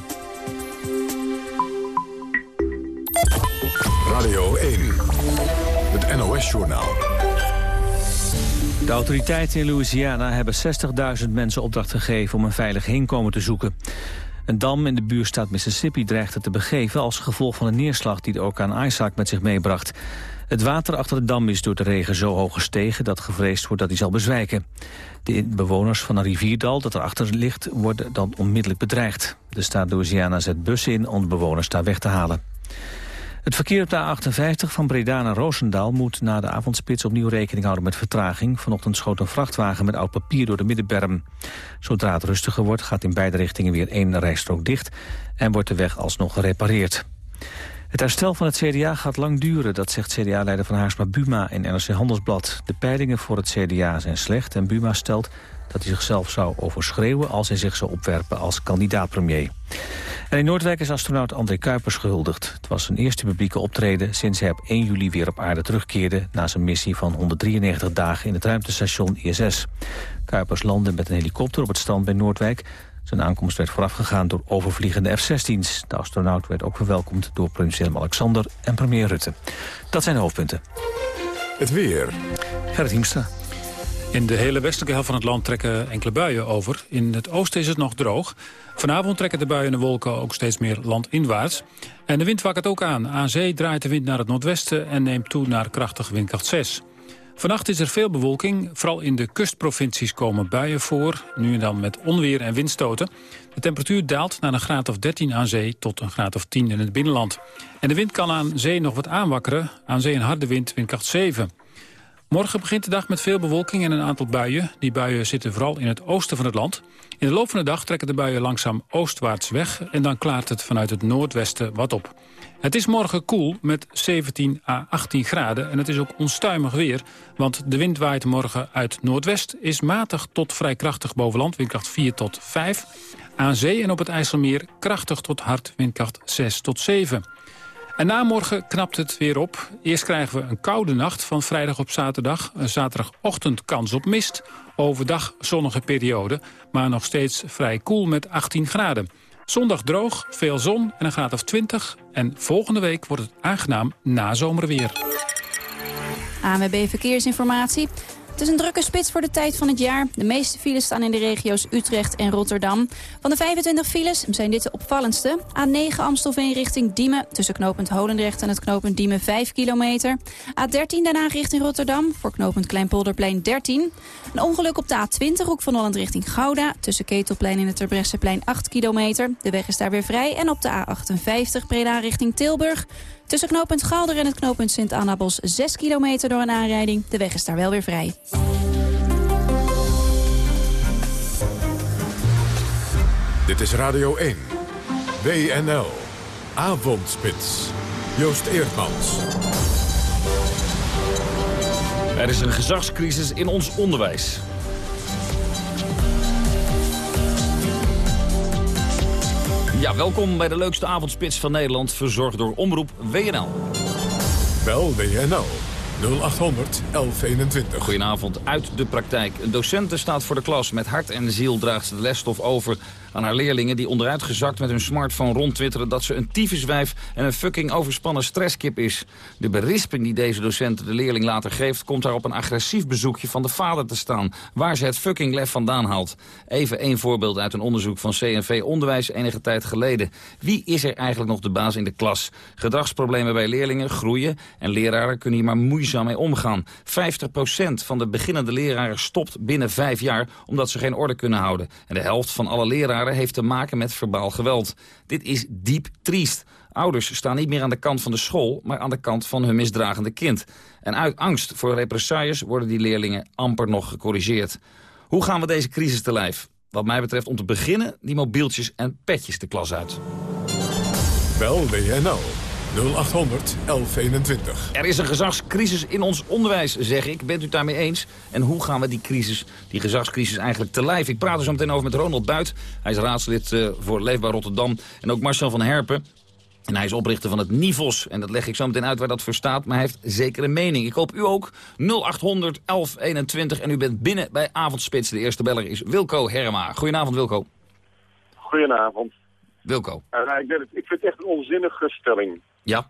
Radio 1, het NOS-journaal. De autoriteiten in Louisiana hebben 60.000 mensen opdracht gegeven om een veilig heenkomen te zoeken. Een dam in de buurstaat Mississippi dreigde te begeven als gevolg van een neerslag die de orkaan Isaac met zich meebracht. Het water achter de dam is door de regen zo hoog gestegen dat gevreesd wordt dat hij zal bezwijken. De bewoners van een rivierdal dat erachter ligt worden dan onmiddellijk bedreigd. De staat Louisiana zet bussen in om de bewoners daar weg te halen. Het verkeer op de A58 van Breda naar Roosendaal moet na de avondspits opnieuw rekening houden met vertraging. Vanochtend schoot een vrachtwagen met oud papier door de middenberm. Zodra het rustiger wordt gaat in beide richtingen weer één rijstrook dicht en wordt de weg alsnog gerepareerd. Het herstel van het CDA gaat lang duren, dat zegt CDA-leider van Haarsma Buma in NRC Handelsblad. De peilingen voor het CDA zijn slecht en Buma stelt dat hij zichzelf zou overschreeuwen als hij zich zou opwerpen als kandidaat-premier. En in Noordwijk is astronaut André Kuipers gehuldigd. Het was zijn eerste publieke optreden sinds hij op 1 juli weer op aarde terugkeerde... na zijn missie van 193 dagen in het ruimtestation ISS. Kuipers landde met een helikopter op het strand bij Noordwijk. Zijn aankomst werd voorafgegaan door overvliegende F-16's. De astronaut werd ook verwelkomd door prins Willem-Alexander en premier Rutte. Dat zijn de hoofdpunten. Het weer. Gerrit Hiemstra. In de hele westelijke helft van het land trekken enkele buien over. In het oosten is het nog droog. Vanavond trekken de buien en de wolken ook steeds meer landinwaarts. En de wind wakkert ook aan. Aan zee draait de wind naar het noordwesten en neemt toe naar krachtig windkracht 6. Vannacht is er veel bewolking. Vooral in de kustprovincies komen buien voor. Nu en dan met onweer en windstoten. De temperatuur daalt naar een graad of 13 aan zee tot een graad of 10 in het binnenland. En de wind kan aan zee nog wat aanwakkeren. Aan zee een harde wind, windkracht 7. Morgen begint de dag met veel bewolking en een aantal buien. Die buien zitten vooral in het oosten van het land. In de loop van de dag trekken de buien langzaam oostwaarts weg... en dan klaart het vanuit het noordwesten wat op. Het is morgen koel met 17 à 18 graden en het is ook onstuimig weer... want de wind waait morgen uit noordwest, is matig tot vrij krachtig boven land... windkracht 4 tot 5. Aan zee en op het IJsselmeer krachtig tot hard windkracht 6 tot 7. En na morgen knapt het weer op. Eerst krijgen we een koude nacht van vrijdag op zaterdag. Een zaterdagochtend kans op mist. Overdag zonnige periode, maar nog steeds vrij koel met 18 graden. Zondag droog, veel zon en een graad of 20. En volgende week wordt het aangenaam nazomerweer. ANWB Verkeersinformatie. Het is een drukke spits voor de tijd van het jaar. De meeste files staan in de regio's Utrecht en Rotterdam. Van de 25 files zijn dit de opvallendste. A9 Amstelveen richting Diemen. Tussen knooppunt Holendrecht en het knooppunt Diemen 5 kilometer. A13 daarna richting Rotterdam. Voor knooppunt Kleinpolderplein 13. Een ongeluk op de A20 hoek van Holland richting Gouda. Tussen Ketelplein en het Terbrechtseplein 8 kilometer. De weg is daar weer vrij. En op de A58 Breda richting Tilburg. Tussen knooppunt Galder en het knooppunt Sint-Annabos 6 kilometer door een aanrijding. De weg is daar wel weer vrij. Dit is Radio 1. WNL. Avondspits. Joost Eerdmans. Er is een gezagscrisis in ons onderwijs. Ja, welkom bij de leukste avondspits van Nederland, verzorgd door Omroep WNL. Bel WNL 0800 1121. Goedenavond uit de praktijk. Een docenten staat voor de klas. Met hart en ziel draagt ze de lesstof over aan haar leerlingen die onderuit gezakt met hun smartphone rondtwitteren dat ze een tyfuswijf en een fucking overspannen stresskip is. De berisping die deze docent de leerling later geeft komt daar op een agressief bezoekje van de vader te staan, waar ze het fucking lef vandaan haalt. Even één voorbeeld uit een onderzoek van CNV Onderwijs enige tijd geleden. Wie is er eigenlijk nog de baas in de klas? Gedragsproblemen bij leerlingen groeien en leraren kunnen hier maar moeizaam mee omgaan. 50% van de beginnende leraren stopt binnen vijf jaar omdat ze geen orde kunnen houden. En de helft van alle leraren heeft te maken met verbaal geweld. Dit is diep triest. Ouders staan niet meer aan de kant van de school, maar aan de kant van hun misdragende kind. En uit angst voor represailles worden die leerlingen amper nog gecorrigeerd. Hoe gaan we deze crisis te lijf? Wat mij betreft om te beginnen die mobieltjes en petjes de klas uit. Bel WNL 0800 1121. Er is een gezagscrisis in ons onderwijs, zeg ik. Bent u het daarmee eens? En hoe gaan we die crisis, die gezagscrisis eigenlijk te lijf? Ik praat er zo meteen over met Ronald Buit. Hij is raadslid uh, voor Leefbaar Rotterdam. En ook Marcel van Herpen. En hij is oprichter van het NIVOS. En dat leg ik zo meteen uit waar dat voor staat. Maar hij heeft zeker een mening. Ik hoop u ook. 0800 1121. En u bent binnen bij Avondspits. De eerste beller is Wilco Herma. Goedenavond, Wilco. Goedenavond. Wilco. Uh, ik, het, ik vind het echt een onzinnige stelling. Ja.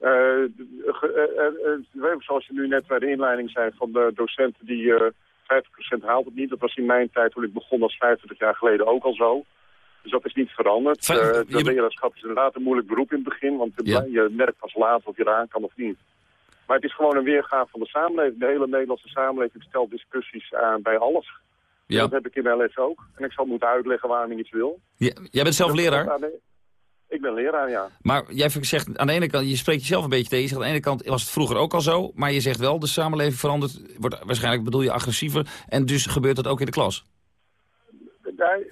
Uh, uh, zoals je nu net bij de inleiding zei van de docenten die 50% haalt het niet. Dat was in mijn tijd toen ik begon als 25 jaar geleden ook al zo. Dus dat is niet veranderd. Uh, de leraarschap is inderdaad een moeilijk beroep in het begin, want ja. je merkt pas later of je eraan kan of niet. Maar het is gewoon een weergave van de samenleving. De hele Nederlandse samenleving stelt discussies aan bij alles. Ja. Dat heb ik in mijn les ook. En ik zal moeten uitleggen waarom ik iets wil. Ja, jij bent zelf leraar? Ik ben leraar, ja. Maar jij zegt aan de ene kant, je spreekt jezelf een beetje tegen. Je zegt aan de ene kant was het vroeger ook al zo. Maar je zegt wel, de samenleving verandert, wordt waarschijnlijk bedoel je agressiever. En dus gebeurt dat ook in de klas.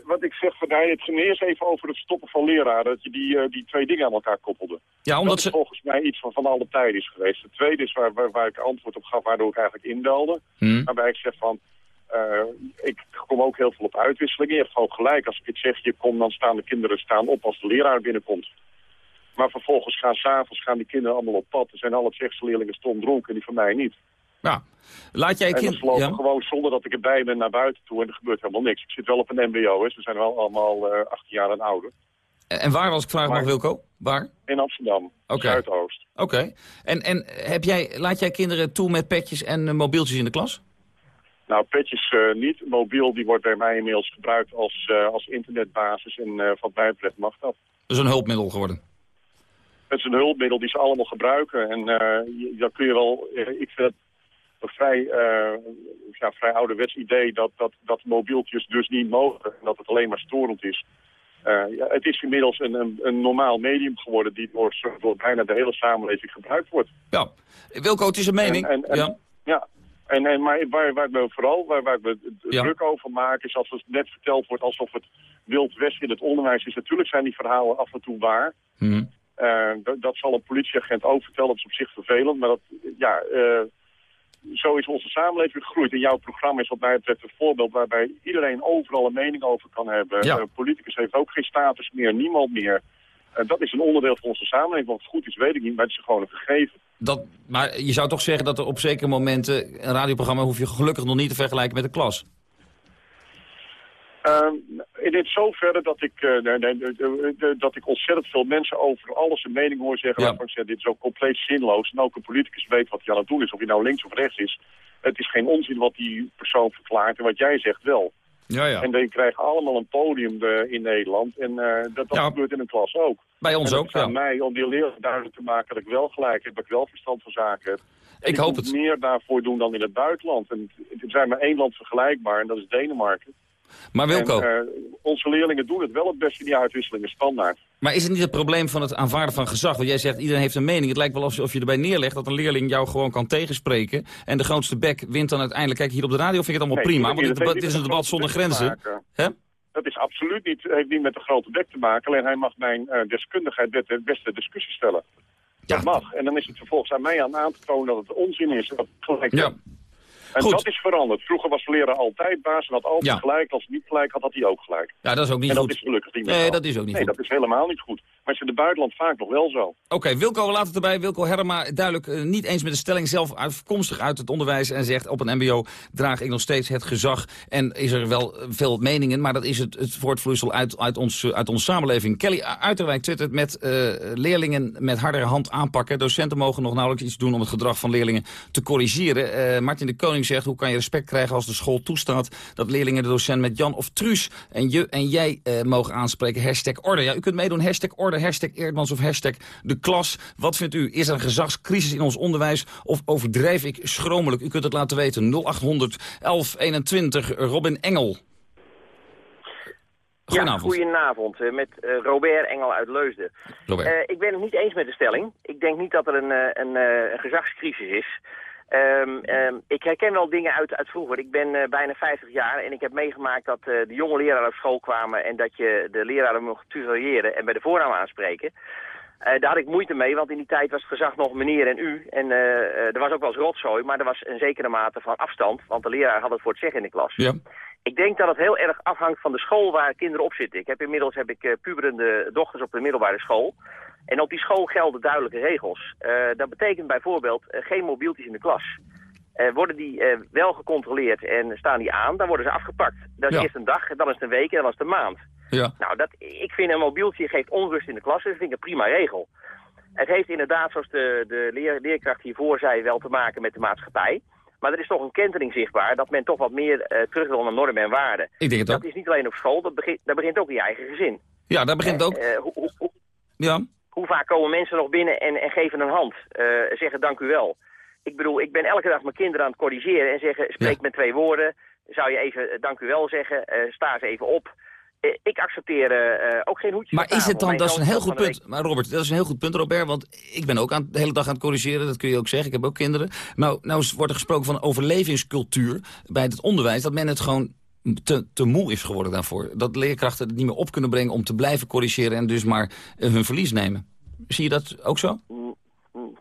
Wat ik zeg, het ging eerst even over het stoppen van leraren. Dat je die, uh, die twee dingen aan elkaar koppelde. Ja, omdat dat is volgens mij iets van van alle tijden is geweest. Het tweede is waar, waar, waar ik antwoord op gaf, waardoor ik eigenlijk inbelde. Hmm. Waarbij ik zeg van, ik kom ook heel veel op uitwisseling. Je hebt gewoon gelijk. Als ik het zeg, je komt, dan staan de kinderen staan op als de leraar binnenkomt. Maar vervolgens gaan s'avonds gaan die kinderen allemaal op pad. Er zijn alle Tsjechse leerlingen stom dronken en die van mij niet. Ja. Laat jij en kind... lopen ja. gewoon zonder dat ik erbij ben naar buiten toe en er gebeurt helemaal niks. Ik zit wel op een mbo, hè. ze zijn wel allemaal uh, 18 jaar en ouder. En waar was ik vraag mag, Wilco? Waar? In Amsterdam, okay. Zuidoost. Oké. Okay. En, en heb jij, laat jij kinderen toe met petjes en uh, mobieltjes in de klas? Nou, petjes uh, niet. Mobiel die wordt bij mij inmiddels gebruikt als, uh, als internetbasis en wat mij betreft mag dat. Dat is een hulpmiddel geworden? Het is een hulpmiddel die ze allemaal gebruiken. En dan kun je wel, ik vind het een vrij, uh, ja, vrij ouderwets idee dat, dat, dat mobieltjes dus niet mogen en dat het alleen maar storend is. Uh, ja, het is inmiddels een, een, een, normaal medium geworden die door, door bijna de hele samenleving gebruikt wordt. Ja, Wilco, het is een mening. En, en, ja. ja. En, en, maar waar, me vooral waar, waar ja. druk over maak is als het net verteld wordt alsof het wild west in het onderwijs is. Natuurlijk zijn die verhalen af en toe waar. Mm. Uh, dat zal een politieagent ook vertellen, dat is op zich vervelend. Maar dat, ja, uh, zo is onze samenleving gegroeid. En jouw programma is wat mij betreft een voorbeeld waarbij iedereen overal een mening over kan hebben. Ja. Uh, politicus heeft ook geen status meer, niemand meer. Uh, dat is een onderdeel van onze samenleving. Wat goed is, weet ik niet, maar het is gewoon een gegeven. Dat, maar je zou toch zeggen dat er op zekere momenten... een radioprogramma hoef je gelukkig nog niet te vergelijken met de klas? Uh, in dit zoverre dat ik, uh, nee, nee, uh, dat ik ontzettend veel mensen over alles een mening hoor zeggen... Ja. waarvan ik zeg, dit is ook compleet zinloos. En ook een politicus weet wat hij aan het doen is, of hij nou links of rechts is. Het is geen onzin wat die persoon verklaart en wat jij zegt wel. Ja, ja. En die krijgen allemaal een podium uh, in Nederland. En uh, dat, dat Ja. gebeurt in een klas ook. Bij ons ook, aan ja. mij om die leraar duidelijk te maken dat ik wel gelijk heb, dat ik wel verstand van zaken heb. En Ik hoop het. meer daarvoor doen dan in het buitenland. En het- er zijn maar één land vergelijkbaar en dat is Denemarken. Maar Wilco, En, uh, onze leerlingen doen het wel het beste in die uitwisselingen standaard. maar is het niet het probleem van het aanvaarden van gezag? Want jij zegt, iedereen heeft een mening. Het lijkt wel alsof je erbij neerlegt dat een leerling jou gewoon kan tegenspreken. En de grootste bek wint dan uiteindelijk. Kijk, hier op de radio vind ik het allemaal Nee, prima. Want dit, debat, is een debat de zonder grenzen. Hè? Dat is absoluut niet, heeft niet met de grote bek te maken. Alleen hij mag mijn eh, deskundigheid met de beste discussie stellen. Dat mag. En dan is het vervolgens aan mij aan aan te tonen dat het onzin is. Dat het gelijk Ja. En Goed. dat is veranderd. Vroeger was de leraar altijd baas en had altijd Ja. gelijk. Als hij niet gelijk had, had hij ook gelijk. Ja, dat is ook niet en dat goed. is gelukkig niet meer Nee, dat is ook niet nee, goed. dat is helemaal niet goed. Maar het is in het buitenland vaak nog wel zo. Oké, Wilco, we laten het erbij. Wilco Herma, duidelijk eh, niet eens met de stelling zelf afkomstig uit het onderwijs... en zegt op een mbo draag ik nog steeds het gezag. En is er wel veel meningen, maar dat is het, het voortvloeisel uit, uit, ons, uit onze samenleving. Kelly Uiterwijk twittert met uh, leerlingen met hardere hand aanpakken. Docenten mogen nog nauwelijks iets doen om het gedrag van leerlingen te corrigeren. Uh, Martin de Koning zegt, hoe kan je respect krijgen als de school toestaat... dat leerlingen de docent met Jan of Truus en je en jij uh, mogen aanspreken. Hashtag orde. Ja, u kunt meedoen. Hashtag orde, hashtag Eerdmans of hashtag de klas. Wat vindt u? Is er een gezagscrisis in ons onderwijs of overdrijf ik schromelijk? U kunt het laten weten. 0800 1121. Robin Engel. Goedenavond. Ja, goedenavond. Uh, met uh, Robert Engel uit Leusden. Robert. Uh, ik ben het niet eens met de stelling. Ik denk niet dat er een, een, een gezagscrisis is. Um, um, ik herken wel dingen uit, uit vroeger. Ik ben uh, bijna 50 jaar en ik heb meegemaakt dat uh, de jonge leraren op school kwamen... en dat je de leraren mocht tutoriëren en bij de voornaam aanspreken. Uh, daar had ik moeite mee, want in die tijd was het gezag nog meneer en u. En er was ook wel eens rotzooi, maar er was een zekere mate van afstand... want de leraar had het voor het zeggen in de klas. Ja. Ik denk dat het heel erg afhangt van de school waar kinderen op zitten. Ik heb inmiddels heb ik, puberende dochters op de middelbare school... En op die school gelden duidelijke regels. Uh, dat betekent bijvoorbeeld uh, geen mobieltjes in de klas. Uh, worden die wel gecontroleerd en staan die aan, dan worden ze afgepakt. Dat is Ja. eerst een dag, dan is het een week en dan is het een maand. Ja. Nou, dat, ik vind een mobieltje geeft onrust in de klas, dus dat vind ik een prima regel. Het heeft inderdaad, zoals de, de leer, leerkracht hiervoor zei, wel te maken met de maatschappij. Maar er is toch een kentering zichtbaar dat men toch wat meer eh, terug wil naar normen en waarden. Ik denk het dat ook. is niet alleen op school, dat begint, dat begint ook in je eigen gezin. Ja, daar begint ook. Eh, hoe- Ja. Hoe vaak komen mensen nog binnen en, en geven een hand, eh, zeggen dank u wel. Ik bedoel, ik ben elke dag mijn kinderen aan het corrigeren en zeggen, spreek met twee woorden. Zou je even eh, dank u wel zeggen, eh, sta eens even op. Ik accepteer ook geen hoedjes Maar is het dan, dat is een heel goed punt. Maar Robert, dat is een heel goed punt, Robert. Want ik ben ook aan, de hele dag aan het corrigeren, dat kun je ook zeggen. Ik heb ook kinderen. Nou, nou wordt er gesproken van overlevingscultuur bij het onderwijs. Dat men het gewoon te, te moe is geworden daarvoor. Dat leerkrachten het niet meer op kunnen brengen om te blijven corrigeren... en dus maar eh, hun verlies nemen. Zie je dat ook zo?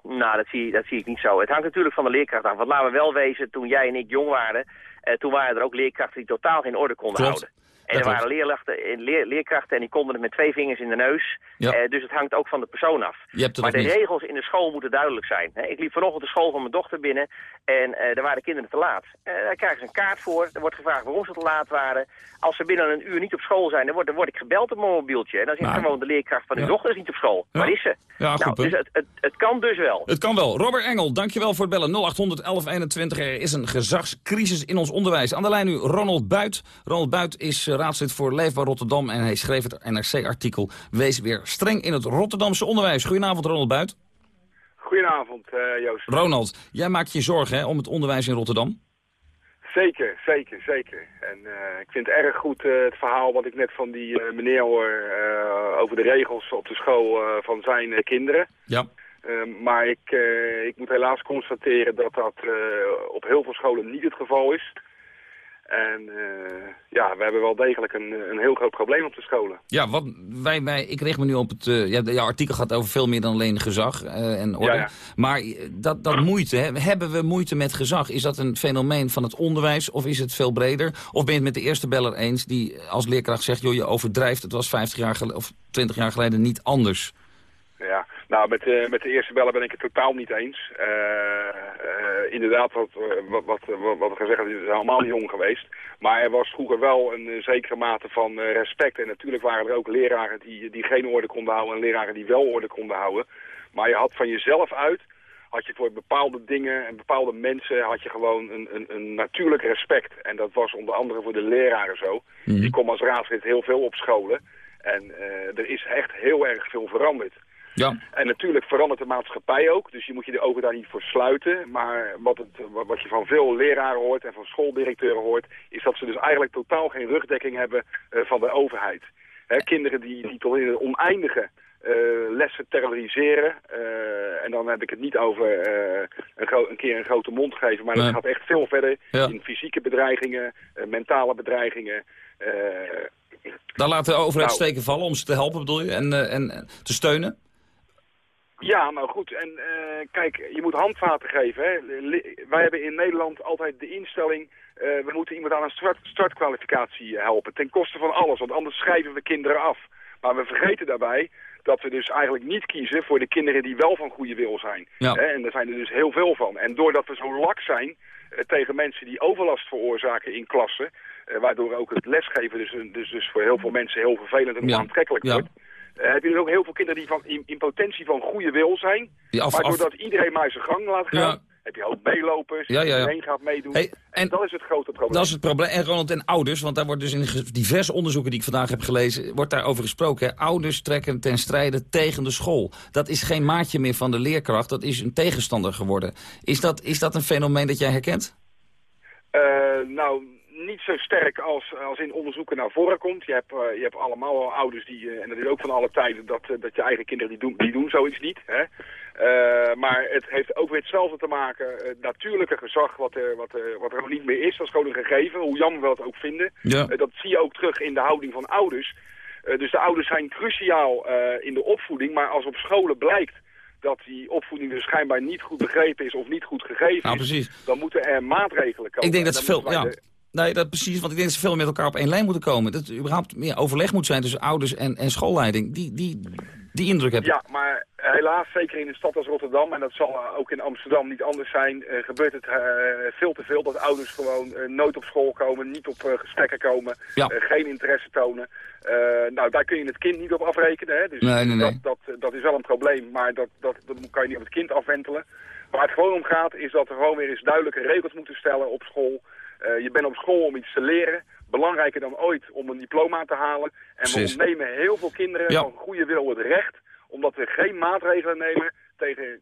Nou, dat zie, dat zie ik niet zo. Het hangt natuurlijk van de leerkracht af. Want laten we wel wezen, toen jij en ik jong waren... eh, toen waren er ook leerkrachten die totaal geen orde konden Klopt. houden. En er waren leerlachten, leer, leerkrachten en die konden het met twee vingers in de neus. Ja. Eh, dus het hangt ook van de persoon af. Je hebt het maar de niet. regels in de school moeten duidelijk zijn. Ik liep vanochtend de school van mijn dochter binnen en eh daar waren de kinderen te laat. Eh, daar krijgen ze een kaart voor. Er wordt gevraagd waarom ze te laat waren. Als ze binnen een uur niet op school zijn, dan word, dan word ik gebeld op mijn mobieltje. En dan zegt Nou. gewoon de leerkracht van uw Ja. dochter is niet op school. Ja. Waar is ze? Ja, goed nou, dus het, het, het kan dus wel. Het kan wel. Robert Engel, dankjewel voor het bellen. 0800 1121. Er is een gezagscrisis in ons onderwijs. Aan de lijn nu Ronald Buit. Ronald Buit is raadslid voor Leefbaar Rotterdam... en hij schreef het NRC-artikel... Wees weer streng in het Rotterdamse onderwijs. Goedenavond, Ronald Buit. Goedenavond, eh, Joost. Ronald, jij maakt je zorgen hè, om het onderwijs in Rotterdam? Zeker, zeker, zeker. En eh, ik vind het erg goed eh, het verhaal wat ik net van die meneer hoor over de regels op de school van zijn kinderen. Ja. Maar ik, ik moet helaas constateren dat dat op heel veel scholen niet het geval is. En eh, ja, we hebben wel degelijk een, een heel groot probleem op de scholen. Ja, wat, wij, wij, ik richt me nu op het... eh, ja, jouw artikel gaat over veel meer dan alleen gezag eh, en orde. Ja, ja. Maar dat, dat moeite, hè, hebben we moeite met gezag? Is dat een fenomeen van het onderwijs of is het veel breder? Of ben je het met de eerste beller eens die als leerkracht zegt... joh, je overdrijft, het was 50 jaar geleden of 20 jaar geleden niet anders? Ja, nou met, de met de eerste bellen ben ik het totaal niet eens. Eh, eh, inderdaad, wat, eh, wat, wat, wat, gaan zeggen, is helemaal niet jong geweest. Maar er was vroeger wel een eh, zekere mate van eh, respect. En natuurlijk waren er ook leraren die, die geen orde konden houden en leraren die wel orde konden houden. Maar je had van jezelf uit, had je voor bepaalde dingen en bepaalde mensen, had je gewoon een, een, een natuurlijk respect. En dat was onder andere voor de leraren zo. Die komen als raadslid heel veel op scholen. En eh, er is echt heel erg veel veranderd. Ja. En natuurlijk verandert de maatschappij ook, dus je moet je de ogen daar niet voor sluiten. Maar wat, het, wat je van veel leraren hoort en van schooldirecteuren hoort, is dat ze dus eigenlijk totaal geen rugdekking hebben eh, van de overheid. Hè, kinderen die, die tot in het oneindige eh, lessen terroriseren. eh, en dan heb ik het niet over een, een keer een grote mond geven, maar Nee. dat gaat echt veel verder Ja. in fysieke bedreigingen, mentale bedreigingen. Daar laat de overheid Nou. steken vallen om ze te helpen, bedoel je? En, en te steunen? Ja, nou goed. En eh, kijk, je moet handvaten geven. Hè. Wij hebben in Nederland altijd de instelling... eh, we moeten iemand aan een start, startkwalificatie helpen. Ten koste van alles, want anders schrijven we kinderen af. Maar we vergeten daarbij dat we dus eigenlijk niet kiezen voor de kinderen die wel van goede wil zijn. Ja. En daar zijn er dus heel veel van. En doordat we zo lak zijn eh, tegen mensen die overlast veroorzaken in klassen... eh, waardoor ook het lesgeven dus, dus, dus voor heel veel mensen heel vervelend en onaantrekkelijk Ja. wordt... eh, heb je dus ook heel veel kinderen die van, in, in potentie van goede wil zijn. Af- maar af- doordat iedereen maar zijn gang laat gaan... Ja. heb je ook meelopers, Ja, ja, iedereen gaat meedoen. Hey, en, dat is het grote probleem. Dat is het probleem. En Ronald, en ouders, want daar wordt dus in diverse onderzoeken die ik vandaag heb gelezen, wordt daarover gesproken. Hè? Ouders trekken ten strijde tegen de school. Dat is geen maatje meer van de leerkracht, dat is een tegenstander geworden. Is dat, is dat een fenomeen dat jij herkent? Eh, nou, niet zo sterk als, als in onderzoeken naar voren komt. Je hebt, eh, je hebt allemaal ouders die, eh, en dat is ook van alle tijden, dat, eh, dat je eigen kinderen die doen, die doen zoiets niet. Hè? Maar het heeft ook weer hetzelfde te maken. Het natuurlijke gezag wat er, wat, er, wat er ook niet meer is, dat is gewoon een gegeven, hoe jammer we dat ook vinden. Ja. Dat zie je ook terug in de houding van ouders. Dus de ouders zijn cruciaal in de opvoeding, maar als op scholen blijkt dat die opvoeding dus schijnbaar niet goed begrepen is of niet goed gegeven is, dan moeten er maatregelen komen. Ik denk dat veel... Ja. de- Nee, dat precies, want ik denk dat ze veel met elkaar op één lijn moeten komen. Dat er überhaupt meer overleg moet zijn tussen ouders en, en schoolleiding. Die, die, die indruk heb ik. Ja, maar helaas, zeker in een stad als Rotterdam, en dat zal eh, ook in Amsterdam niet anders zijn, eh, gebeurt het eh, veel te veel dat ouders gewoon nooit op school komen, niet op gesprekken komen, Ja. geen interesse tonen. Nou, daar kun je het kind niet op afrekenen. Hè? Dus Nee, nee, nee. Dat, dat, dat is wel een probleem, maar dat, dat, dat kan je niet op het kind afwentelen. Waar het gewoon om gaat, is dat er gewoon weer eens duidelijke regels moeten stellen op school. Eh, je bent op school om iets te leren. Belangrijker dan ooit om een diploma te halen. En we ontnemen heel veel kinderen Ja. van goede wil het recht omdat we geen maatregelen nemen tegen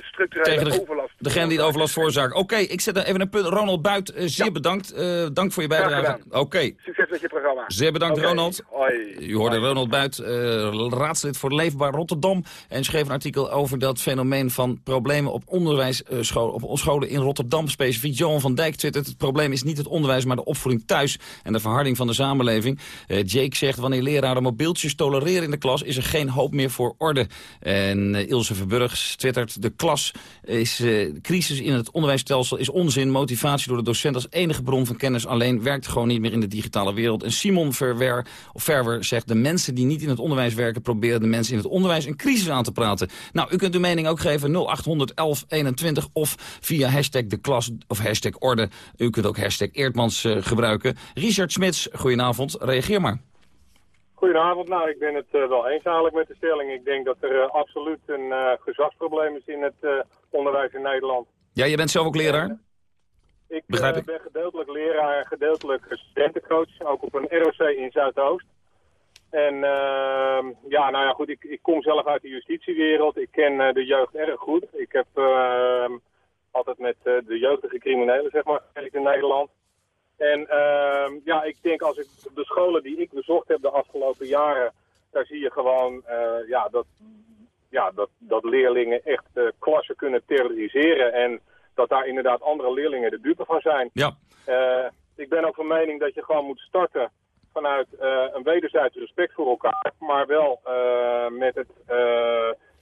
structurele Tegen de, overlast. degene die de overlast veroorzaakt. Oké, ik zet even een punt. Ronald Buit, eh, zeer bedankt. Eh, dank voor je bijdrage. Oké. Succes met je programma. Zeer bedankt, Ronald. Hoi. U hoorde Ronald Buit, eh, raadslid voor Leefbaar Rotterdam... en schreef een artikel over dat fenomeen van problemen op, onderwijs, eh, school, op scholen in Rotterdam. Specifiek Johan van Dijk twittert... het probleem is niet het onderwijs, maar de opvoeding thuis... en de verharding van de samenleving. Eh, Jake zegt, wanneer leraren mobieltjes tolereren in de klas... is er geen hoop meer voor orde. En eh, Ilse Verburgs twittert, de klas is... eh, crisis in het onderwijsstelsel is onzin. Motivatie door de docent als enige bron van kennis alleen... werkt gewoon niet meer in de digitale wereld. En Simon Verwer, of Verwer zegt... de mensen die niet in het onderwijs werken... proberen de mensen in het onderwijs een crisis aan te praten. Nou, u kunt uw mening ook geven 0800 1121 of via hashtag de klas of hashtag orde. U kunt ook hashtag Eertmans eh, gebruiken. Richard Smits, goedenavond. Reageer maar. Goedenavond. Nou, ik ben het eh, wel eens eigenlijk met de stelling. Ik denk dat er eh, absoluut een eh, gezagsprobleem is in het onderwijs in Nederland. Ja, je bent zelf ook leraar? Ik Begrijp ik. ben gedeeltelijk leraar en gedeeltelijk studentencoach, ook op een ROC in Zuidoost. En ehm, ja, nou ja, goed, ik, ik kom zelf uit de justitiewereld. Ik ken de jeugd erg goed. Ik heb ehm, altijd met de jeugdige criminelen, zeg maar, gewerkt in Nederland. En ehm, ja, ik denk als ik de scholen die ik bezocht heb de afgelopen jaren, daar zie je gewoon eh, ja, dat, ja, dat, dat leerlingen echt eh, klassen kunnen terroriseren. En dat daar inderdaad andere leerlingen de dupe van zijn. Ja. Eh, ik ben ook van mening dat je gewoon moet starten vanuit een wederzijds respect voor elkaar. Maar wel met het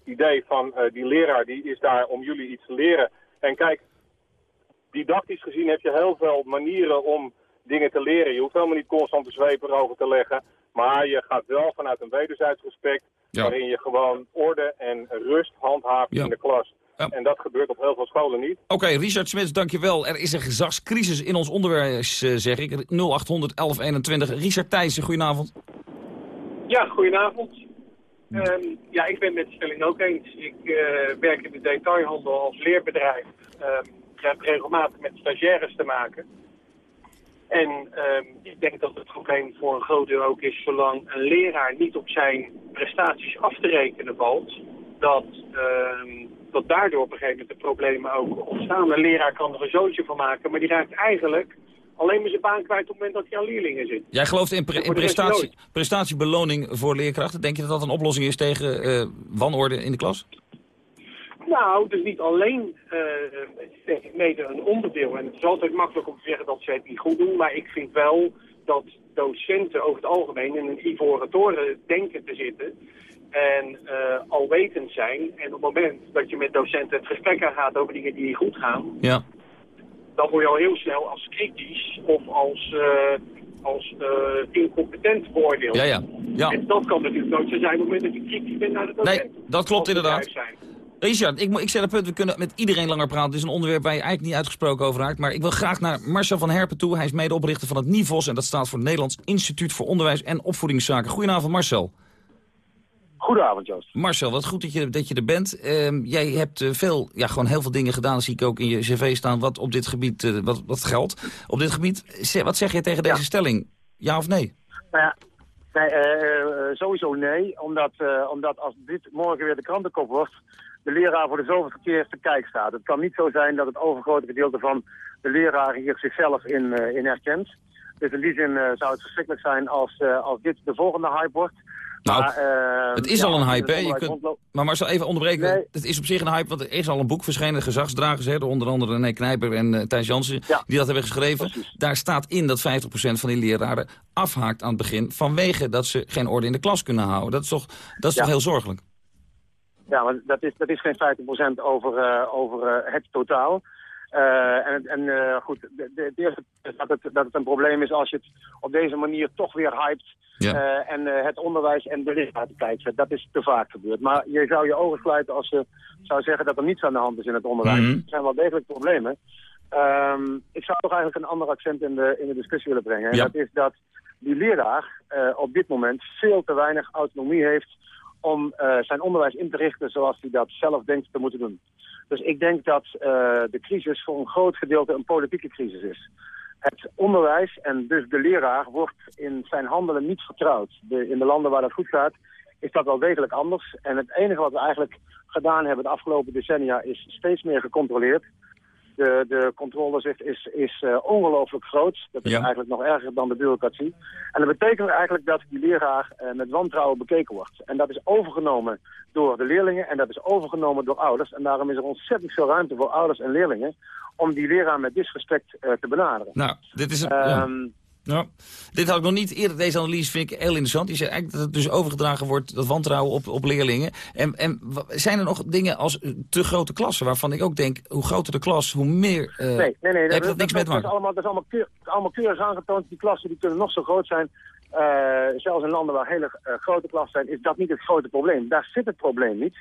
idee van die leraar die is daar om jullie iets te leren. En kijk, didactisch gezien heb je heel veel manieren om dingen te leren. Je hoeft helemaal niet constant de zweep erover te leggen. Maar je gaat wel vanuit een wederzijds respect... Ja. waarin je gewoon orde en rust handhaaft Ja. in de klas. En dat gebeurt op heel veel scholen niet. Oké, Richard Smits, dankjewel. Er is een gezagscrisis in ons onderwijs, eh, zeg ik. 0800 1121. Richard Thijssen, goedenavond. Ja, goedenavond. Ehm, ja, ik ben het met de stelling ook eens. Ik eh, werk in de detailhandel als leerbedrijf. Ehm, ik heb regelmatig met stagiaires te maken. En ehm, ik denk dat het probleem voor een groot deel ook is, zolang een leraar niet op zijn prestaties af te rekenen valt, dat, ehm, dat daardoor op een gegeven moment de problemen ook ontstaan. Een leraar kan er een zootje van maken, maar die raakt eigenlijk alleen maar zijn baan kwijt op het moment dat hij aan leerlingen zit. Jij gelooft in, pre- in prestatie, prestatiebeloning voor leerkrachten. Denk je dat dat een oplossing is tegen eh, wanorde in de klas? Nou, dus niet alleen, eh, ik mede een onderdeel. En het is altijd makkelijk om te zeggen dat ze het niet goed doen. Maar ik vind wel dat docenten over het algemeen in een ivoren toren denken te zitten. En eh, alwetend zijn. En op het moment dat je met docenten het gesprek aangaat over dingen die niet goed gaan... Ja. dan word je al heel snel als kritisch of als, eh, als uh, incompetent beoordeeld. Ja, ja. ja. En dat kan natuurlijk nooit zo zijn op het moment dat je kritisch bent naar de docent. Nee, dat klopt inderdaad. Richard, ik, ik zet een punt, we kunnen met iedereen langer praten. Het is een onderwerp waar je eigenlijk niet uitgesproken over raakt. Maar ik wil graag naar Marcel van Herpen toe. Hij is medeoprichter van het NIVOS en dat staat voor het Nederlands Instituut voor Onderwijs en Opvoedingszaken. Goedenavond Marcel. Goedenavond, Joost. Marcel, wat goed dat je, dat je er bent. Uh, jij hebt uh, veel, ja, gewoon heel veel dingen gedaan, zie ik ook in je cv staan, wat op dit gebied, uh, wat, wat geldt. Op dit gebied, wat zeg je tegen deze ja. stelling? Ja of nee? Nou ja, nee, sowieso nee, omdat, omdat als dit morgen weer de krantenkop wordt, de leraar voor de zoveelste keer te kijk staat. Het kan niet zo zijn dat het overgrote gedeelte van de leraren hier zichzelf in, in herkent. Dus in die zin zou het verschrikkelijk zijn als, als dit de volgende hype wordt. Nou, maar, het is ja, al een hype, hè? Je kunt, maar Marcel, even onderbreken. Nee. Het is op zich een hype, want er is al een boek verschenen, gezagsdragers, hè, door onder andere René Knijper en Thijs Jansen, ja. die dat hebben geschreven. Precies. Daar staat in dat 50% van die leraren afhaakt aan het begin, vanwege dat ze geen orde in de klas kunnen houden. Dat is toch, dat is ja. toch heel zorgelijk? Ja, maar dat is, dat is geen 50% over, uh, over het totaal. Uh, en en uh, goed, het eerste is dat het, dat het een probleem is als je het op deze manier toch weer hypt. Ja. Uh, en het onderwijs en de licht uit de kijk zet. Dat is te vaak gebeurd. Maar je zou je ogen sluiten als je zou zeggen dat er niets aan de hand is in het onderwijs. Mm -hmm. Er zijn wel degelijk problemen. Um, ik zou toch eigenlijk een ander accent in de, in de discussie willen brengen. Ja. En dat is dat die leraar op dit moment veel te weinig autonomie heeft om zijn onderwijs in te richten zoals hij dat zelf denkt te moeten doen. Dus ik denk dat uh, de crisis voor een groot gedeelte een politieke crisis is. Het onderwijs en dus de leraar wordt in zijn handelen niet vertrouwd. De, in de landen waar dat goed gaat is dat wel degelijk anders. En het enige wat we eigenlijk gedaan hebben de afgelopen decennia is steeds meer gecontroleerd. De, de controle is, is uh, ongelooflijk groot. Dat is ja. eigenlijk nog erger dan de bureaucratie. En dat betekent eigenlijk dat die leraar uh, met wantrouwen bekeken wordt. En dat is overgenomen door de leerlingen en dat is overgenomen door ouders. En daarom is er ontzettend veel ruimte voor ouders en leerlingen om die leraar met disrespect uh, te benaderen. Nou, dit is... Um, ja. Ja. Dit had ik nog niet eerder, deze analyse vind ik heel interessant. Die zegt eigenlijk dat het dus overgedragen wordt, dat wantrouwen op, op leerlingen. En, en zijn er nog dingen als te grote klassen, waarvan ik ook denk, hoe groter de klas, hoe meer... Uh, nee, nee, nee. Heeft dat, dat niks dat, met? Dat is allemaal, dat is allemaal, keur, allemaal keurig aangetoond. Die klassen die kunnen nog zo groot zijn. Uh, zelfs in landen waar hele uh, grote klassen zijn, is dat niet het grote probleem. Daar zit het probleem niet.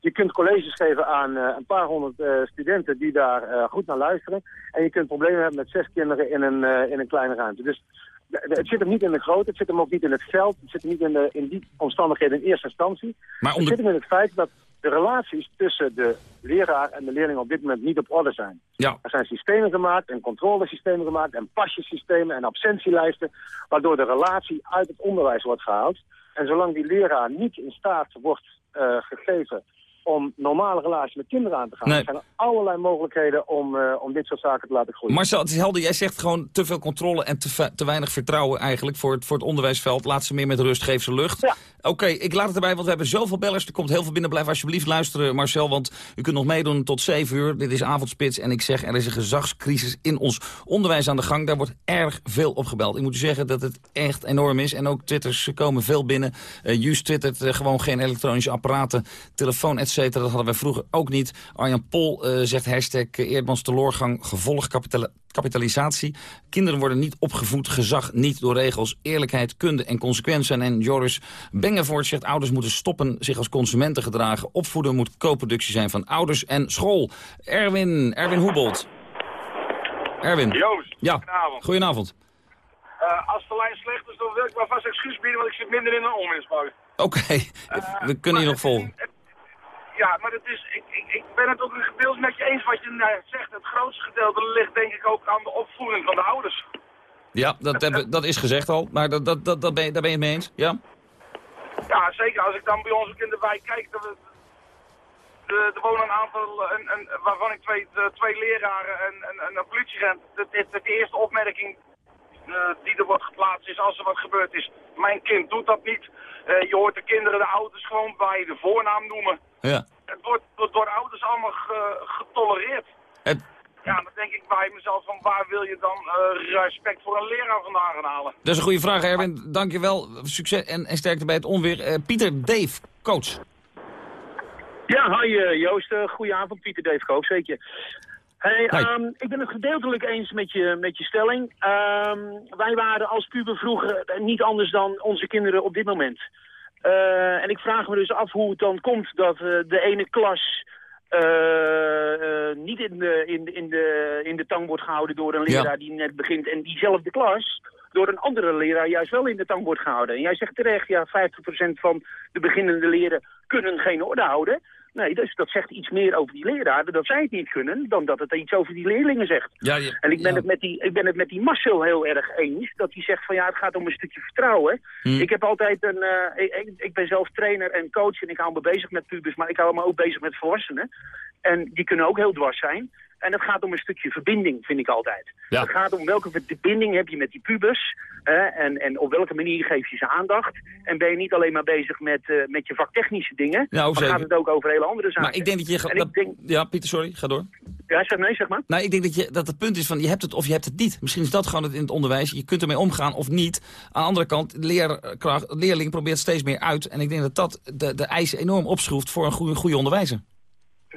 Je kunt colleges geven aan uh, een paar honderd uh, studenten die daar uh, goed naar luisteren. En je kunt problemen hebben met zes kinderen in een, in een kleine ruimte. Dus het zit hem niet in de grootte, het zit hem ook niet in het geld, het zit hem niet in, de, in die omstandigheden in eerste instantie. Maar Het zit hem in het feit dat de relaties tussen de leraar en de leerling op dit moment niet op orde zijn. Ja. Er zijn systemen gemaakt en controlesystemen gemaakt en pasjesystemen en absentielijsten, waardoor de relatie uit het onderwijs wordt gehaald. En zolang die leraar niet in staat wordt uh, gegeven om normale relaties met kinderen aan te gaan. Nee. Er zijn allerlei mogelijkheden om, uh, om dit soort zaken te laten groeien. Marcel, het is helder. Jij zegt gewoon te veel controle en te, te weinig vertrouwen eigenlijk voor het, voor het onderwijsveld. Laat ze meer met rust, geef ze lucht. Ja. Oké, okay, ik laat het erbij, want we hebben zoveel bellers. Er komt heel veel binnen. Blijf alsjeblieft luisteren, Marcel, want u kunt nog meedoen tot 7 uur. Dit is avondspits en ik zeg, er is een gezagscrisis in ons onderwijs aan de gang. Daar wordt erg veel op gebeld. Ik moet u zeggen dat het echt enorm is. En ook twitters komen veel binnen. Uh, Jus twittert uh, gewoon geen elektronische apparaten, telefoon, et cetera. Dat hadden wij vroeger ook niet. Arjan Pol uh, zegt hashtag Eerdmans teloorgang, gevolgkapitalisatie. Kinderen worden niet opgevoed, gezag niet door regels, eerlijkheid, kunde en consequentie. En Joris Bengevoort zegt ouders moeten stoppen zich als consumenten gedragen. Opvoeden moet co-productie zijn van ouders en school. Erwin, Erwin Hoebold. Erwin. Joost, ja. goedenavond. Goedenavond. Uh, als de lijn slecht is, dan wil ik maar vast excuus bieden, want ik zit minder in een onweersbui. Oké, okay. uh, we kunnen je nog volgen. Ja, maar het is, ik, ik, ik ben het ook een gedeelte met je eens wat je nou zegt. Het grootste gedeelte ligt denk ik ook aan de opvoeding van de ouders. Ja, dat, dat is gezegd al, maar dat, dat, dat, dat ben je, daar ben je het mee eens, ja? Ja, zeker. Als ik dan bij ons ook in de wijk kijk, dan, er, er wonen een aantal, en, en, waarvan ik twee, twee leraren en, en, en een politieagent. De, de, de eerste opmerking uh, die er wordt geplaatst is als er wat gebeurd is. Mijn kind doet dat niet. Je hoort de kinderen de ouders gewoon bij de voornaam noemen. Ja. Het wordt door, door ouders allemaal ge, getolereerd. Het... Ja, dan denk ik bij mezelf van waar wil je dan uh, respect voor een leraar vandaan gaan halen? Dat is een goede vraag, Erwin. Dankjewel. Succes en, en sterkte bij het onweer. Pieter Dave, coach. Ja, hi Joost. Goedenavond, Pieter Dave weet je. Hey, ehm, ik ben het gedeeltelijk eens met je, met je stelling. Ehm, wij waren als puber vroeger niet anders dan onze kinderen op dit moment. Eh, en ik vraag me dus af hoe het dan komt dat eh, de ene klas uh, niet in de, in, in, de, in de tang wordt gehouden door een leraar die net begint. En diezelfde klas door een andere leraar juist wel in de tang wordt gehouden. En jij zegt terecht, ja, 50% van de beginnende leren kunnen geen orde houden. Nee, dus dat zegt iets meer over die leraren, dat zij het niet kunnen, dan dat het iets over die leerlingen zegt. Ja, en ik ben, het met die, ik ben het met die Marcel heel erg eens, dat hij zegt van ja, het gaat om een stukje vertrouwen. Hmm. Ik heb altijd een, uh, ik, ik, ben zelf trainer en coach en ik hou me bezig met pubers, maar ik hou me ook bezig met volwassenen. En die kunnen ook heel dwars zijn. En het gaat om een stukje verbinding, vind ik altijd. Het gaat om welke verbinding heb je met die pubers. en, en op welke manier geef je ze aandacht. En ben je niet alleen maar bezig met, uh, met je vaktechnische dingen. Ja, maar gaat het ook over hele andere zaken. Maar ik denk dat je... Dat, denk, ja, Pieter, sorry, ga door. Ja, zeg nee, zeg maar. Nou, ik denk dat, je, dat het punt is van je hebt het of je hebt het niet. Misschien is dat gewoon het in het onderwijs. Je kunt ermee omgaan of niet. Aan de andere kant, leerkracht, leerling probeert steeds meer uit. En ik denk dat dat de, de eisen enorm opschroeft voor een goede, goede onderwijzer.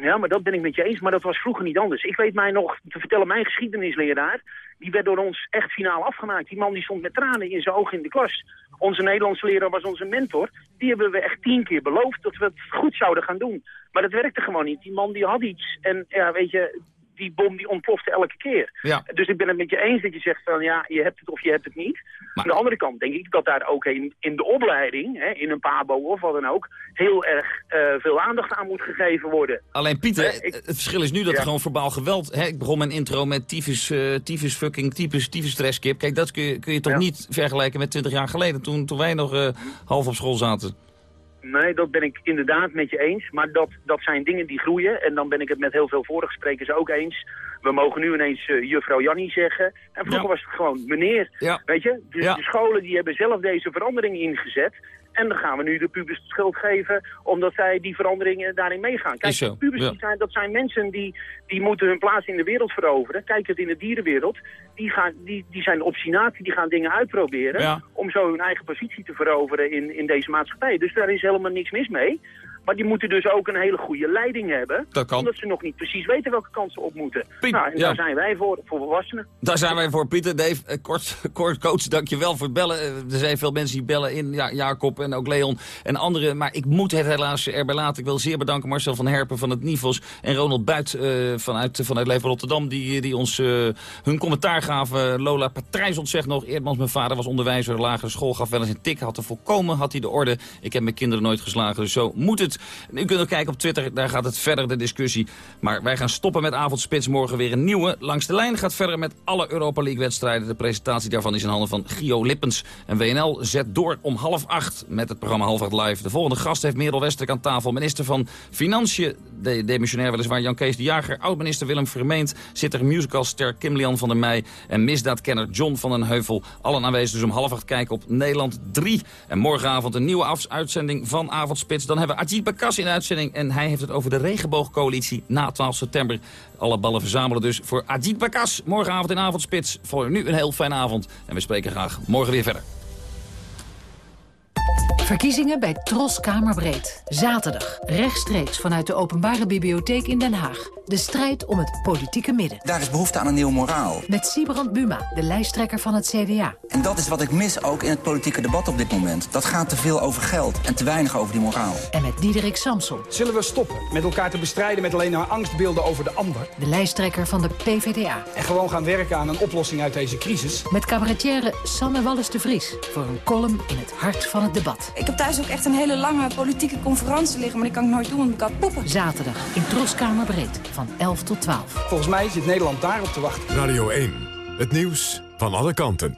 Ja, maar dat ben ik met je eens. Maar dat was vroeger niet anders. Ik weet mij nog te vertellen, mijn geschiedenisleraar... die werd door ons echt finaal afgemaakt. Die man die stond met tranen in zijn ogen in de klas. Onze Nederlandse leraar was onze mentor. Die hebben we echt tien keer beloofd dat we het goed zouden gaan doen. Maar dat werkte gewoon niet. Die man die had iets. En ja, weet je, die bom die ontplofte elke keer. Ja. Dus ik ben het met je eens dat je zegt van ja, je hebt het of je hebt het niet. Aan de andere kant denk ik dat daar ook in, in de opleiding, hè, in een pabo of wat dan ook, heel erg uh, veel aandacht aan moet gegeven worden. Alleen Pieter, ik, het verschil is nu dat ja. er gewoon verbaal geweld... Hè, ik begon mijn intro met tyfus, uh, tyfus fucking tyfus, tyfus stresskip. Kijk, dat kun je, kun je toch Ja. niet vergelijken met 20 jaar geleden... toen, toen wij nog uh, half op school zaten. Nee, dat ben ik inderdaad met je eens. Maar dat, dat zijn dingen die groeien. En dan ben ik het met heel veel vorige sprekers ook eens. We mogen nu ineens uh, juffrouw Jannie zeggen. En vroeger was het gewoon meneer. Weet je? Dus Ja. de scholen die hebben zelf deze verandering ingezet. En dan gaan we nu de pubers de schuld geven, omdat zij die veranderingen daarin meegaan. Kijk, zo, pubers die zijn, dat zijn mensen die, die moeten hun plaats in de wereld veroveren. Kijk het in de dierenwereld. Die, gaan, die, die zijn obstinatie, die gaan dingen uitproberen om zo hun eigen positie te veroveren in, in deze maatschappij. Dus daar is helemaal niks mis mee. Maar die moeten dus ook een hele goede leiding hebben. Dat kan. Omdat ze nog niet precies weten welke kant ze op moeten. Piet, nou, en ja. daar zijn wij voor, voor volwassenen. Daar zijn wij voor, Pieter. Dave, eh, kort, kort coach, dankjewel voor het bellen. Eh, Er zijn veel mensen die bellen in, ja, Jacob en ook Leon en anderen. Maar ik moet het helaas erbij laten. Ik wil zeer bedanken Marcel van Herpen van het Nivos en Ronald Buit eh, vanuit, vanuit Leven Rotterdam... die, die ons eh, hun commentaar gaven. Lola Patrijs zegt nog, Eerdmans, mijn vader was onderwijzer, lagere school, gaf wel eens een tik, had er volkomen, had hij de orde. Ik heb mijn kinderen nooit geslagen, dus zo moet het. U kunt ook kijken op Twitter, daar gaat het verder, de discussie. Maar wij gaan stoppen met Avondspits, morgen weer een nieuwe. Langs de lijn gaat verder met alle Europa League wedstrijden. De presentatie daarvan is in handen van Gio Lippens. En WNL zet door om half acht met het programma Half acht live. De volgende gast heeft Merel Westrik aan tafel. Minister van Financiën, de demissionair weliswaar Jan Kees de Jager. Oud-minister Willem Vermeend zit er musicalster Kim Lian van der Meij. En misdaadkenner John van den Heuvel. Allen aanwezig dus om half acht kijken op Nederland 3. En morgenavond een nieuwe uitzending van Avondspits. Dan hebben we Bakas in de uitzending. En hij heeft het over de regenboogcoalitie na 12 september. Alle ballen verzamelen dus voor Ajit Bakas. Morgenavond in Avondspits. Voor nu een heel fijne avond. En we spreken graag morgen weer verder. Verkiezingen bij Tros Kamerbreed. Zaterdag, rechtstreeks vanuit de Openbare Bibliotheek in Den Haag. De strijd om het politieke midden. Daar is behoefte aan een nieuw moraal. Met Sibrand Buma, de lijsttrekker van het CDA. En dat is wat ik mis ook in het politieke debat op dit moment. Dat gaat te veel over geld en te weinig over die moraal. En met Diederik Samson, Zullen we stoppen met elkaar te bestrijden met alleen maar angstbeelden over de ander? de lijsttrekker van de PvdA. En gewoon gaan werken aan een oplossing uit deze crisis? Met cabaretière Sanne Wallis de Vries. Voor een column in het hart van het debat. Ik heb thuis ook echt een hele lange politieke conferentie liggen, maar die kan ik nooit doen, want ik kan poepen. Zaterdag in Tros Kamerbreed van 11 tot 12. Volgens mij zit Nederland daarop te wachten. Radio 1. Het nieuws van alle kanten.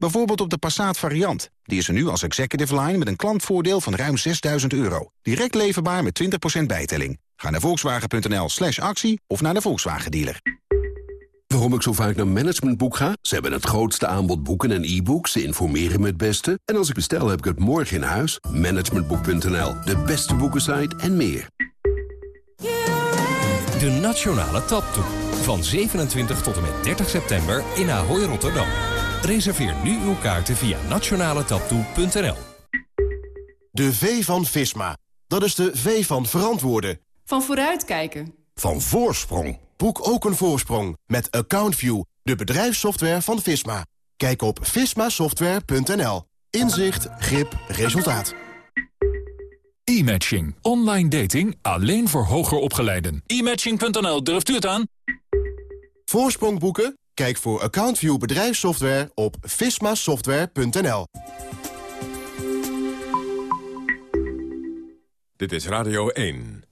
Bijvoorbeeld op de Passat variant. Die is er nu als executive line met een klantvoordeel van ruim 6000 euro. Direct leverbaar met 20% bijtelling. Ga naar volkswagen.nl slash actie of naar de Volkswagen dealer. Waarom ik zo vaak naar Managementboek ga? Ze hebben het grootste aanbod boeken en e-books. Ze informeren me het beste. En als ik bestel, heb ik het morgen in huis. Managementboek.nl, de beste boekensite en meer. De Nationale Taptoe. Van 27 tot en met 30 september in Ahoy Rotterdam. Reserveer nu uw kaarten via nationaletaptoe.nl. De V van Visma. Dat is de V van verantwoorden. Van vooruitkijken. Van voorsprong. Boek ook een voorsprong met AccountView, de bedrijfssoftware van Visma. Kijk op vismasoftware.nl. Inzicht, grip, resultaat. E-matching. Online dating alleen voor hoger opgeleiden. E-matching.nl, durft u het aan? Voorsprong boeken? Kijk voor AccountView bedrijfssoftware op vismasoftware.nl. Dit is Radio 1.